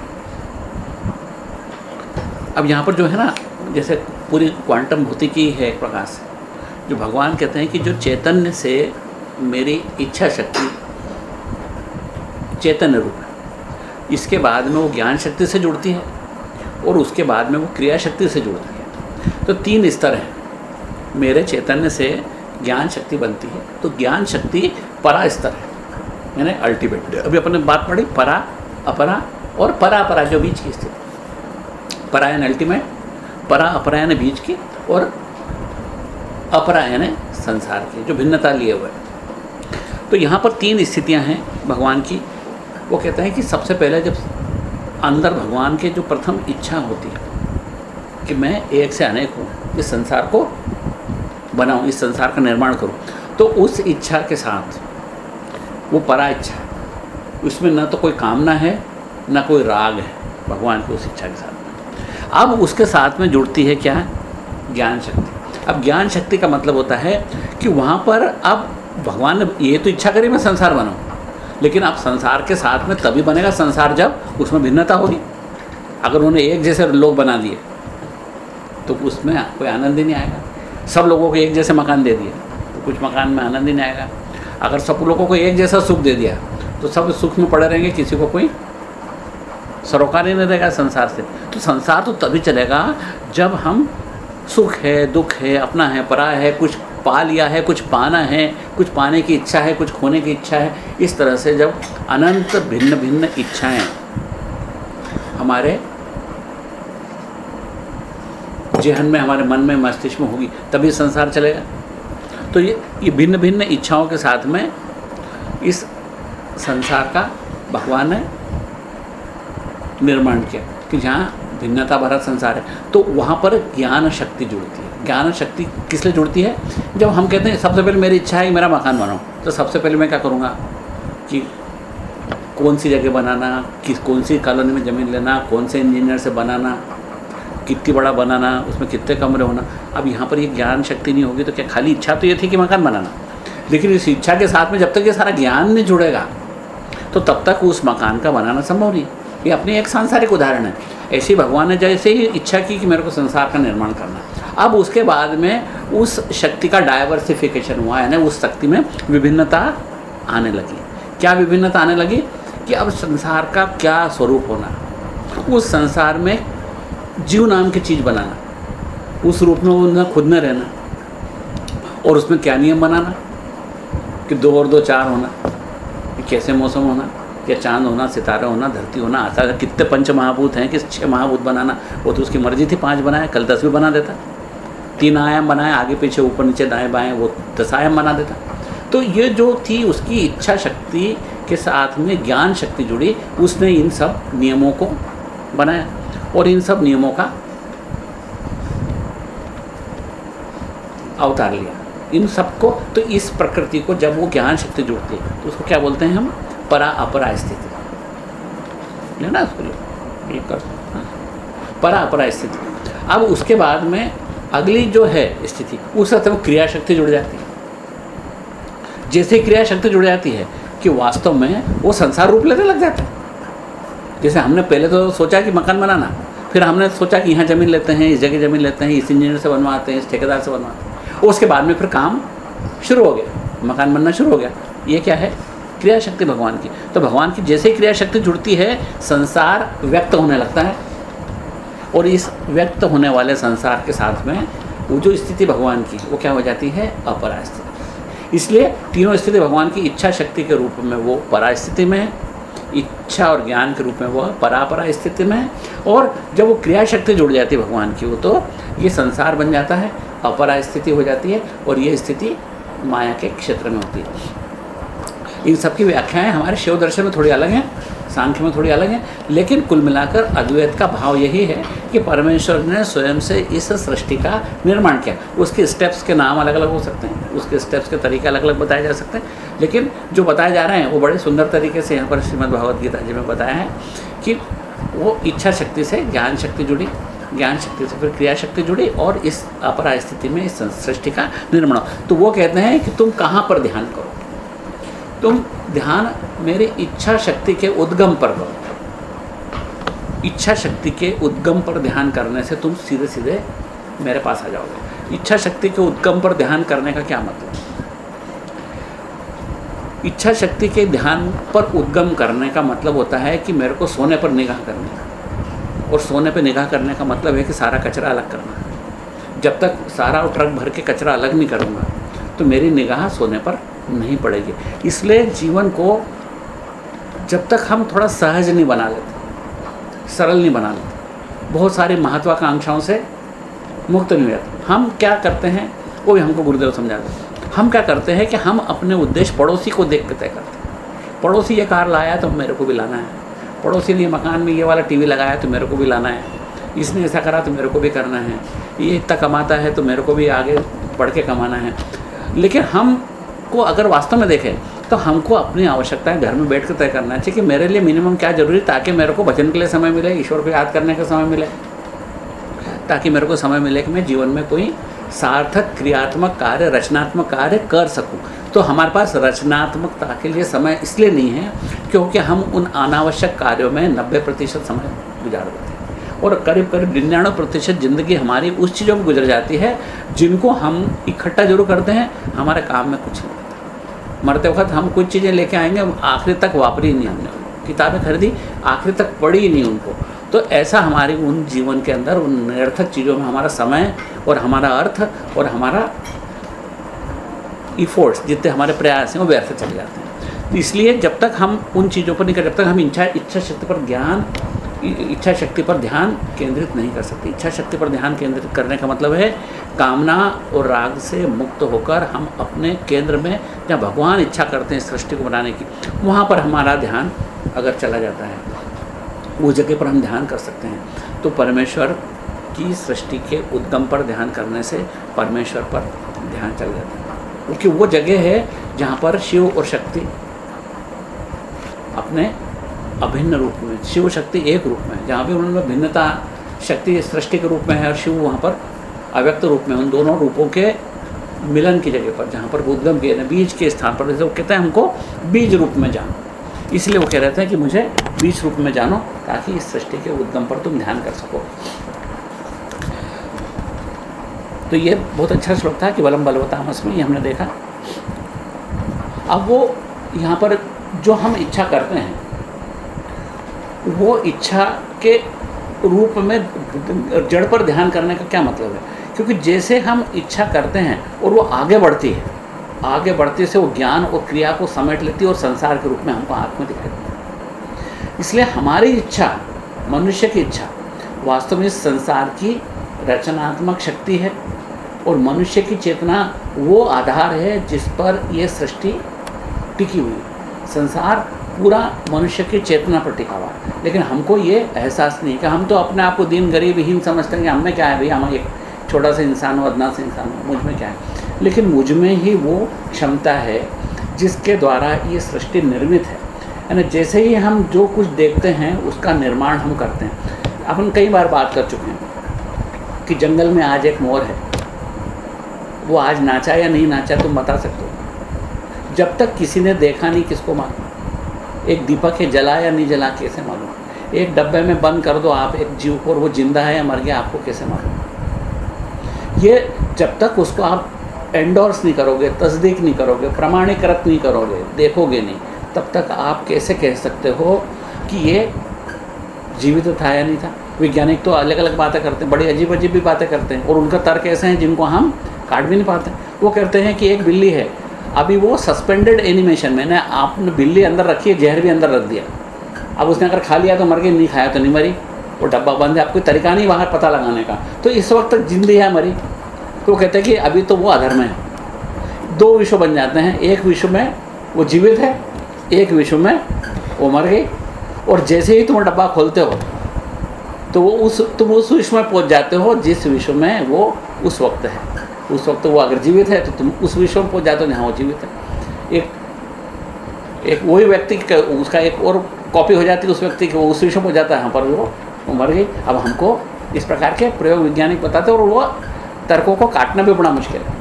अब यहाँ पर जो है ना, जैसे पूरी क्वांटम भौतिकी है एक प्रकार से जो भगवान कहते हैं कि जो चैतन्य से मेरी इच्छा शक्ति, चैतन्य रूप है। इसके बाद में वो ज्ञान शक्ति से जुड़ती है और उसके बाद में वो क्रिया शक्ति से जुड़ती है। तो तीन स्तर हैं। मेरे चैतन्य से ज्ञान शक्ति बनती है। तो ज्ञान शक्ति परा स्तर है। यानी अल्टीमेट अभी अपने बात पढ़ी, परा, अपरा और परा अपरा जो बीच की स्थिति। परा यानी अल्टीमेट परा, अपरा यानी बीच की और अपरा यानी संसार की, जो भिन्नता लिए हुए तो यहाँ पर तीन स्थितियाँ हैं भगवान की। वो कहते हैं कि सबसे पहले जब अंदर भगवान के जो प्रथम इच्छा होती है कि मैं एक से अनेक हूँ, इस संसार को बनाऊँ, इस संसार का निर्माण करूँ तो उस इच्छा के साथ वो परा इच्छा है। उसमें न तो कोई कामना है, ना कोई राग है, भगवान की उस इच्छा के साथ अब उसके साथ में जुड़ती है क्या? ज्ञान शक्ति। अब ज्ञान शक्ति का मतलब होता है कि वहाँ पर अब भगवान ने ये तो इच्छा करी मैं संसार बनाऊँ लेकिन अब संसार के साथ में तभी बनेगा संसार जब उसमें भिन्नता होगी। अगर उन्होंने एक जैसे लोग बना दिए तो उसमें कोई आनंद ही नहीं आएगा। सब लोगों को एक जैसे मकान दे दिए तो कुछ मकान में आनंद ही नहीं आएगा। अगर सब लोगों को एक जैसा सुख दे दिया तो सब सुख में पड़े रहेंगे, किसी को कोई सरोकार ही नहीं रहेगा संसार से। तो संसार तो तभी चलेगा जब हम सुख है, दुख है, अपना है, परा है, कुछ पा लिया है, कुछ पाना है, कुछ पाने की इच्छा है, कुछ खोने की इच्छा है। इस तरह से जब अनंत भिन्न भिन्न इच्छाएँ हमारे जेहन में, हमारे मन में, मस्तिष्क में होगी, तभी संसार चलेगा। तो ये ये भिन्न भिन्न इच्छाओं के साथ में इस संसार का भगवान ने निर्माण किया कि जहाँ भिन्नता भरा संसार है। तो वहाँ पर ज्ञान शक्ति जुड़ती है। ज्ञान शक्ति किस लिए जुड़ती है? जब हम कहते हैं, सबसे पहले मेरी इच्छा है कि मेरा मकान बनाओ तो सबसे पहले मैं क्या करूँगा? कि कौन सी जगह बनाना, किस, कौन सी कॉलोनी में ज़मीन लेना, कौन से इंजीनियर से बनाना कितनी बड़ा बनाना, उसमें कितने कमरे होना अब यहाँ पर ये ज्ञान शक्ति नहीं होगी तो क्या खाली इच्छा तो ये थी कि मकान बनाना? लेकिन इस इच्छा के साथ में जब तक ये सारा ज्ञान नहीं जुड़ेगा तो तब तक उस मकान का बनाना संभव नहीं। ये अपनी एक सांसारिक उदाहरण है। ऐसे भगवान ने जैसे ही इच्छा की कि मेरे को संसार का निर्माण करना अब उसके बाद में उस शक्ति का डायवर्सिफिकेशन हुआ, यानी उस शक्ति में विभिन्नता आने लगी। क्या विभिन्नता आने लगी? कि अब संसार का क्या स्वरूप होना उस संसार में जीव नाम की चीज़ बनाना। उस रूप में वो खुद न रहना। और उसमें क्या नियम बनाना? कि दो और दो चार होना कैसे मौसम होना या चाँद होना, सितारा होना, धरती होना आता कितने पंच महाभूत हैं कि छः महाभूत बनाना, वो तो उसकी मर्ज़ी थी, पाँच बनाए कल दस भी बना देता। तीन आयाम बनाए आगे पीछे, ऊपर नीचे, दाएँ बाएँ, वो दस आयाम बना देता। तो ये जो थी उसकी इच्छा शक्ति के साथ में ज्ञान शक्ति जुड़ी, उसने इन सब नियमों को बनाया। और इन सब नियमों का अवतार लिया। इन सबको तो इस प्रकृति को जब वो ज्ञान शक्ति जुड़ती है तो उसको क्या बोलते हैं हम? परा अपरा स्थिति। लेना उसको कर हाँ। परा अपरा स्थिति। अब उसके बाद में अगली जो है स्थिति, उस में क्रिया शक्ति जुड़ जाती है। जैसे क्रिया शक्ति जुड़ जाती है कि वास्तव में वो संसार रूप लेने लग जाता है। जैसे हमने पहले तो सोचा कि मकान बनाना। फिर हमने सोचा कि यहाँ ज़मीन लेते हैं, इस जगह ज़मीन लेते हैं, इस इंजीनियर से बनवाते हैं, इस ठेकेदार से बनवाते हैं। उसके बाद में फिर काम शुरू हो गया। मकान बनना शुरू हो गया। ये क्या है? क्रिया शक्ति भगवान की। तो भगवान की जैसे ही क्रिया शक्ति जुड़ती है, संसार व्यक्त होने लगता है। और इस व्यक्त होने वाले संसार के साथ में वो जो स्थिति भगवान की, वो क्या हो जाती है? अपरा स्थिति इसलिए तीनों स्थिति भगवान की इच्छा शक्ति के रूप में वो परा स्थिति में है इच्छा और ज्ञान के रूप में वह परापरा स्थिति में है। और जब वो क्रिया शक्ति जुड़ जाती है भगवान की, वो तो ये संसार बन जाता है, अपरा स्थिति हो जाती है और ये स्थिति माया के क्षेत्र में होती है। इन सबकी व्याख्याएँ व्याख्याएँ हमारे शिव दर्शन में थोड़ी अलग हैं। सांख्य में थोड़ी अलग है, लेकिन कुल मिलाकर अद्वैत का भाव यही है कि परमेश्वर ने स्वयं से इस सृष्टि का निर्माण किया। उसके स्टेप्स के नाम अलग अलग हो सकते हैं, उसके स्टेप्स के तरीके अलग अलग बताए जा सकते हैं, लेकिन जो बताए जा रहे हैं, वो बड़े सुंदर तरीके से यहाँ पर श्रीमद् भगवद गीता जी में बताया है कि वो इच्छा शक्ति से ज्ञान शक्ति जुड़ी, ज्ञान शक्ति से फिर क्रिया शक्ति जुड़ी और इस अपरा स्थिति में इस सृष्टि का निर्माण। तो वो कहते हैं कि तुम कहाँ पर ध्यान करो तुम ध्यान मेरी इच्छा शक्ति के उद्गम पर करो। इच्छा शक्ति के उद्गम पर ध्यान करने से तुम सीधे सीधे मेरे पास आ जाओगे। इच्छा शक्ति के उद्गम पर ध्यान करने का क्या मतलब? इच्छा शक्ति के ध्यान पर उद्गम करने का मतलब होता है कि मेरे को सोने पर निगाह करने का। और सोने पर निगाह करने का मतलब है कि सारा कचरा अलग करना। जब तक सारा ट्रक भर के कचरा अलग नहीं करूँगा तो मेरी निगाह सोने पर नहीं पड़ेगी। इसलिए जीवन को जब तक हम थोड़ा सहज नहीं बना लेते, सरल नहीं बना लेते, बहुत सारी महत्वाकांक्षाओं से मुक्त नहीं रहते। हम क्या करते हैं, वो भी हमको गुरुदेव समझा देते हम क्या करते हैं कि हम अपने उद्देश्य पड़ोसी को देख के तय करते हैं। पड़ोसी ये कार लाया तो मेरे को भी लाना है। पड़ोसी ने ये मकान में ये वाला टीवी लगाया तो मेरे को भी लाना है। इसने ऐसा करा तो मेरे को भी करना है। ये इतना कमाता है तो मेरे को भी आगे बढ़ के कमाना है। लेकिन हम को अगर वास्तव में देखें तो हमको अपनी आवश्यकताएँ घर में बैठ कर तय करना चाहिए कि मेरे लिए मिनिमम क्या ज़रूरी ताकि मेरे को भजन के लिए समय मिले, ईश्वर को याद करने का समय मिले, ताकि मेरे को समय मिले कि मैं जीवन में कोई सार्थक, क्रियात्मक कार्य, रचनात्मक कार्य कर सकूँ। तो हमारे पास रचनात्मकता के लिए समय इसलिए नहीं है, क्योंकि हम उन अनावश्यक कार्यों में नब्बे प्रतिशत समय गुजार देते हैं। और करीब करीब निन्यानवे प्रतिशत ज़िंदगी हमारी उस चीज़ों में गुजर जाती है, जिनको हम इकट्ठा ज़रूर करते हैं, हमारे काम में कुछ नहीं मरते वक्त हम कुछ चीज़ें लेके आएँगे आखिरी तक वापरी नहीं हमने। किताबें खरीदी, आखिरी तक पढ़ी ही नहीं उनको। तो ऐसा हमारी उन जीवन के अंदर, उन निरर्थक चीज़ों में हमारा समय और हमारा अर्थ और हमारा इफोर्ट्स जितने हमारे प्रयास हैं, वो व्यर्थ चले जाते हैं। तो इसलिए जब तक हम उन चीज़ों पर नहीं कर, जब तक हम इच्छा इच्छा शक्ति पर ज्ञान इच्छा शक्ति पर ध्यान केंद्रित नहीं कर सकते। इच्छा शक्ति पर ध्यान केंद्रित करने का मतलब है, कामना और राग से मुक्त होकर हम अपने केंद्र में जहाँ भगवान इच्छा करते हैं सृष्टि को बनाने की, वहाँ पर हमारा ध्यान अगर चला जाता है, वो जगह पर हम ध्यान कर सकते हैं। तो परमेश्वर की सृष्टि के उद्गम पर ध्यान करने से परमेश्वर पर ध्यान चल जाता है। क्योंकि वो जगह है जहाँ पर शिव और शक्ति अपने अभिन्न रूप में, शिव शक्ति एक रूप में, जहाँ भी उन्होंने भिन्नता शक्ति सृष्टि के रूप में है और शिव वहाँ पर अव्यक्त रूप में उन दोनों रूपों के मिलन की जगह पर, जहाँ पर उद्गम के बीज के स्थान पर, जैसे वो कहते हैं हमको बीज रूप में जानो। इसलिए वो कह रहे थे कि मुझे बीज रूप में जानो, ताकि इस सृष्टि के उद्गम पर तुम ध्यान कर सको। तो ये बहुत अच्छा श्लोक था कि बलम बलवतामस में ये हमने देखा। अब वो यहाँ पर जो हम इच्छा करते हैं वो इच्छा के रूप में जड़ पर ध्यान करने का क्या मतलब है? क्योंकि जैसे हम इच्छा करते हैं और वो आगे बढ़ती है, आगे बढ़ते से वो ज्ञान और क्रिया को समेट लेती है और संसार के रूप में हमको आँख में दिखाई देती है। इसलिए हमारी इच्छा, मनुष्य की इच्छा, वास्तव में संसार की रचनात्मक शक्ति है और मनुष्य की चेतना वो आधार है जिस पर ये सृष्टि टिकी हुई संसार पूरा मनुष्य की चेतना पर टिका हुआ। है लेकिन हमको ये एहसास नहीं कि हम तो अपने आप को दिन गरीबहीन समझते हैं कि हमें क्या है भाई, हम एक छोटा सा इंसान हो अदना सा इंसान हो, मुझमें क्या है? लेकिन मुझमें ही वो क्षमता है जिसके द्वारा ये सृष्टि निर्मित है। यानी जैसे ही हम जो कुछ देखते हैं, उसका निर्माण हम करते हैं। अपन कई बार बात कर चुके हैं कि जंगल में आज एक मोर है। वो आज नाचा या नहीं नाचा तुम बता सकते हो। जब तक किसी ने देखा नहीं, किसको मालूम एक दीपक है, जला या नहीं जला, कैसे मालूम? एक डब्बे में बंद कर दो आप, एक जीव को और वो ज़िंदा है या मर गया, आपको कैसे मालूम? ये जब तक उसको आप एंडोर्स नहीं करोगे, तस्दीक नहीं करोगे प्रमाणीकृत नहीं करोगे, देखोगे नहीं, तब तक आप कैसे कह सकते हो कि ये जीवित था या नहीं था? वैज्ञानिक तो अलग अलग बातें करते हैं, बड़ी अजीब अजीब भी बातें करते हैं, और उनका तर्क ऐसे हैं जिनको हम काट भी नहीं पाते। वो कहते हैं कि एक बिल्ली है अभी वो सस्पेंडेड एनिमेशन मैंने आपने बिल्ली अंदर रखी है जहर भी अंदर रख दिया। अब उसने अगर खा लिया तो मर गई, नहीं खाया तो नहीं मरी। वो डब्बा बंद है, आपको तरीका नहीं बाहर पता लगाने का। तो इस वक्त तक जिंदी है मरी तो कहते हैं कि अभी तो वो अधर्म है। दो विश्व बन जाते हैं। एक विश्व में वो जीवित है, एक विश्व में वो मर गई। और जैसे ही तुम डब्बा खोलते हो तो वो उस, तुम उस विश्व में पहुँच जाते हो जिस विश्व में वो उस वक्त है। उस वक्त तो वो अगर जीवित है तो तुम उस विश्व में पहुँच जाते हो जहाँ वो जीवित है। एक एक वही व्यक्ति उसका एक और कॉपी हो जाती है उस व्यक्ति की, वो उस विषय में जाता है पर वो मर गई। अब हमको इस प्रकार के प्रयोग वैज्ञानिक बताते और वो तर्कों को काटना भी बड़ा मुश्किल है,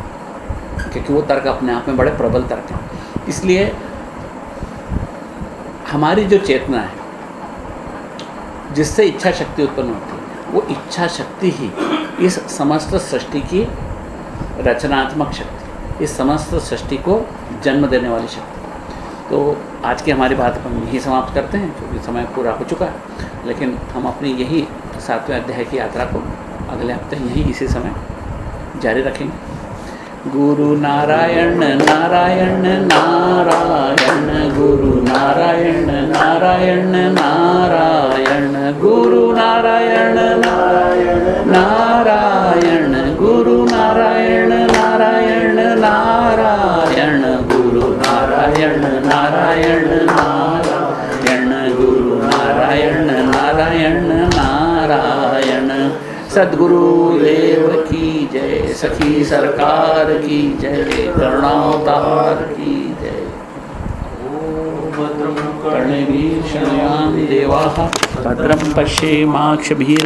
क्योंकि वो तर्क अपने आप में बड़े प्रबल तर्क हैं। इसलिए हमारी जो चेतना है, जिससे इच्छा शक्ति उत्पन्न होती है, वो इच्छा शक्ति ही इस समस्त सृष्टि की रचनात्मक शक्ति, इस समस्त सृष्टि को जन्म देने वाली शक्ति। तो आज की हमारी बात हम यही समाप्त करते हैं, क्योंकि समय पूरा हो चुका है, लेकिन हम अपनी यही सातवें अध्याय की यात्रा को अगले हफ़्ते यही इसी समय जारी रखेंगे। गुरु नारायण नारायण नारायण, गुरु नारायण नारायण नारायण, गुरु नारायण नारायण नारायण नारायण नारायण गुरु नारायण नारायण नारायण सदगुरुदेव की जय सखी सरकार की जय करुणावतार की जय कर्णवीक्षणयां देवाः भद्रं पश्येमाक्षभिः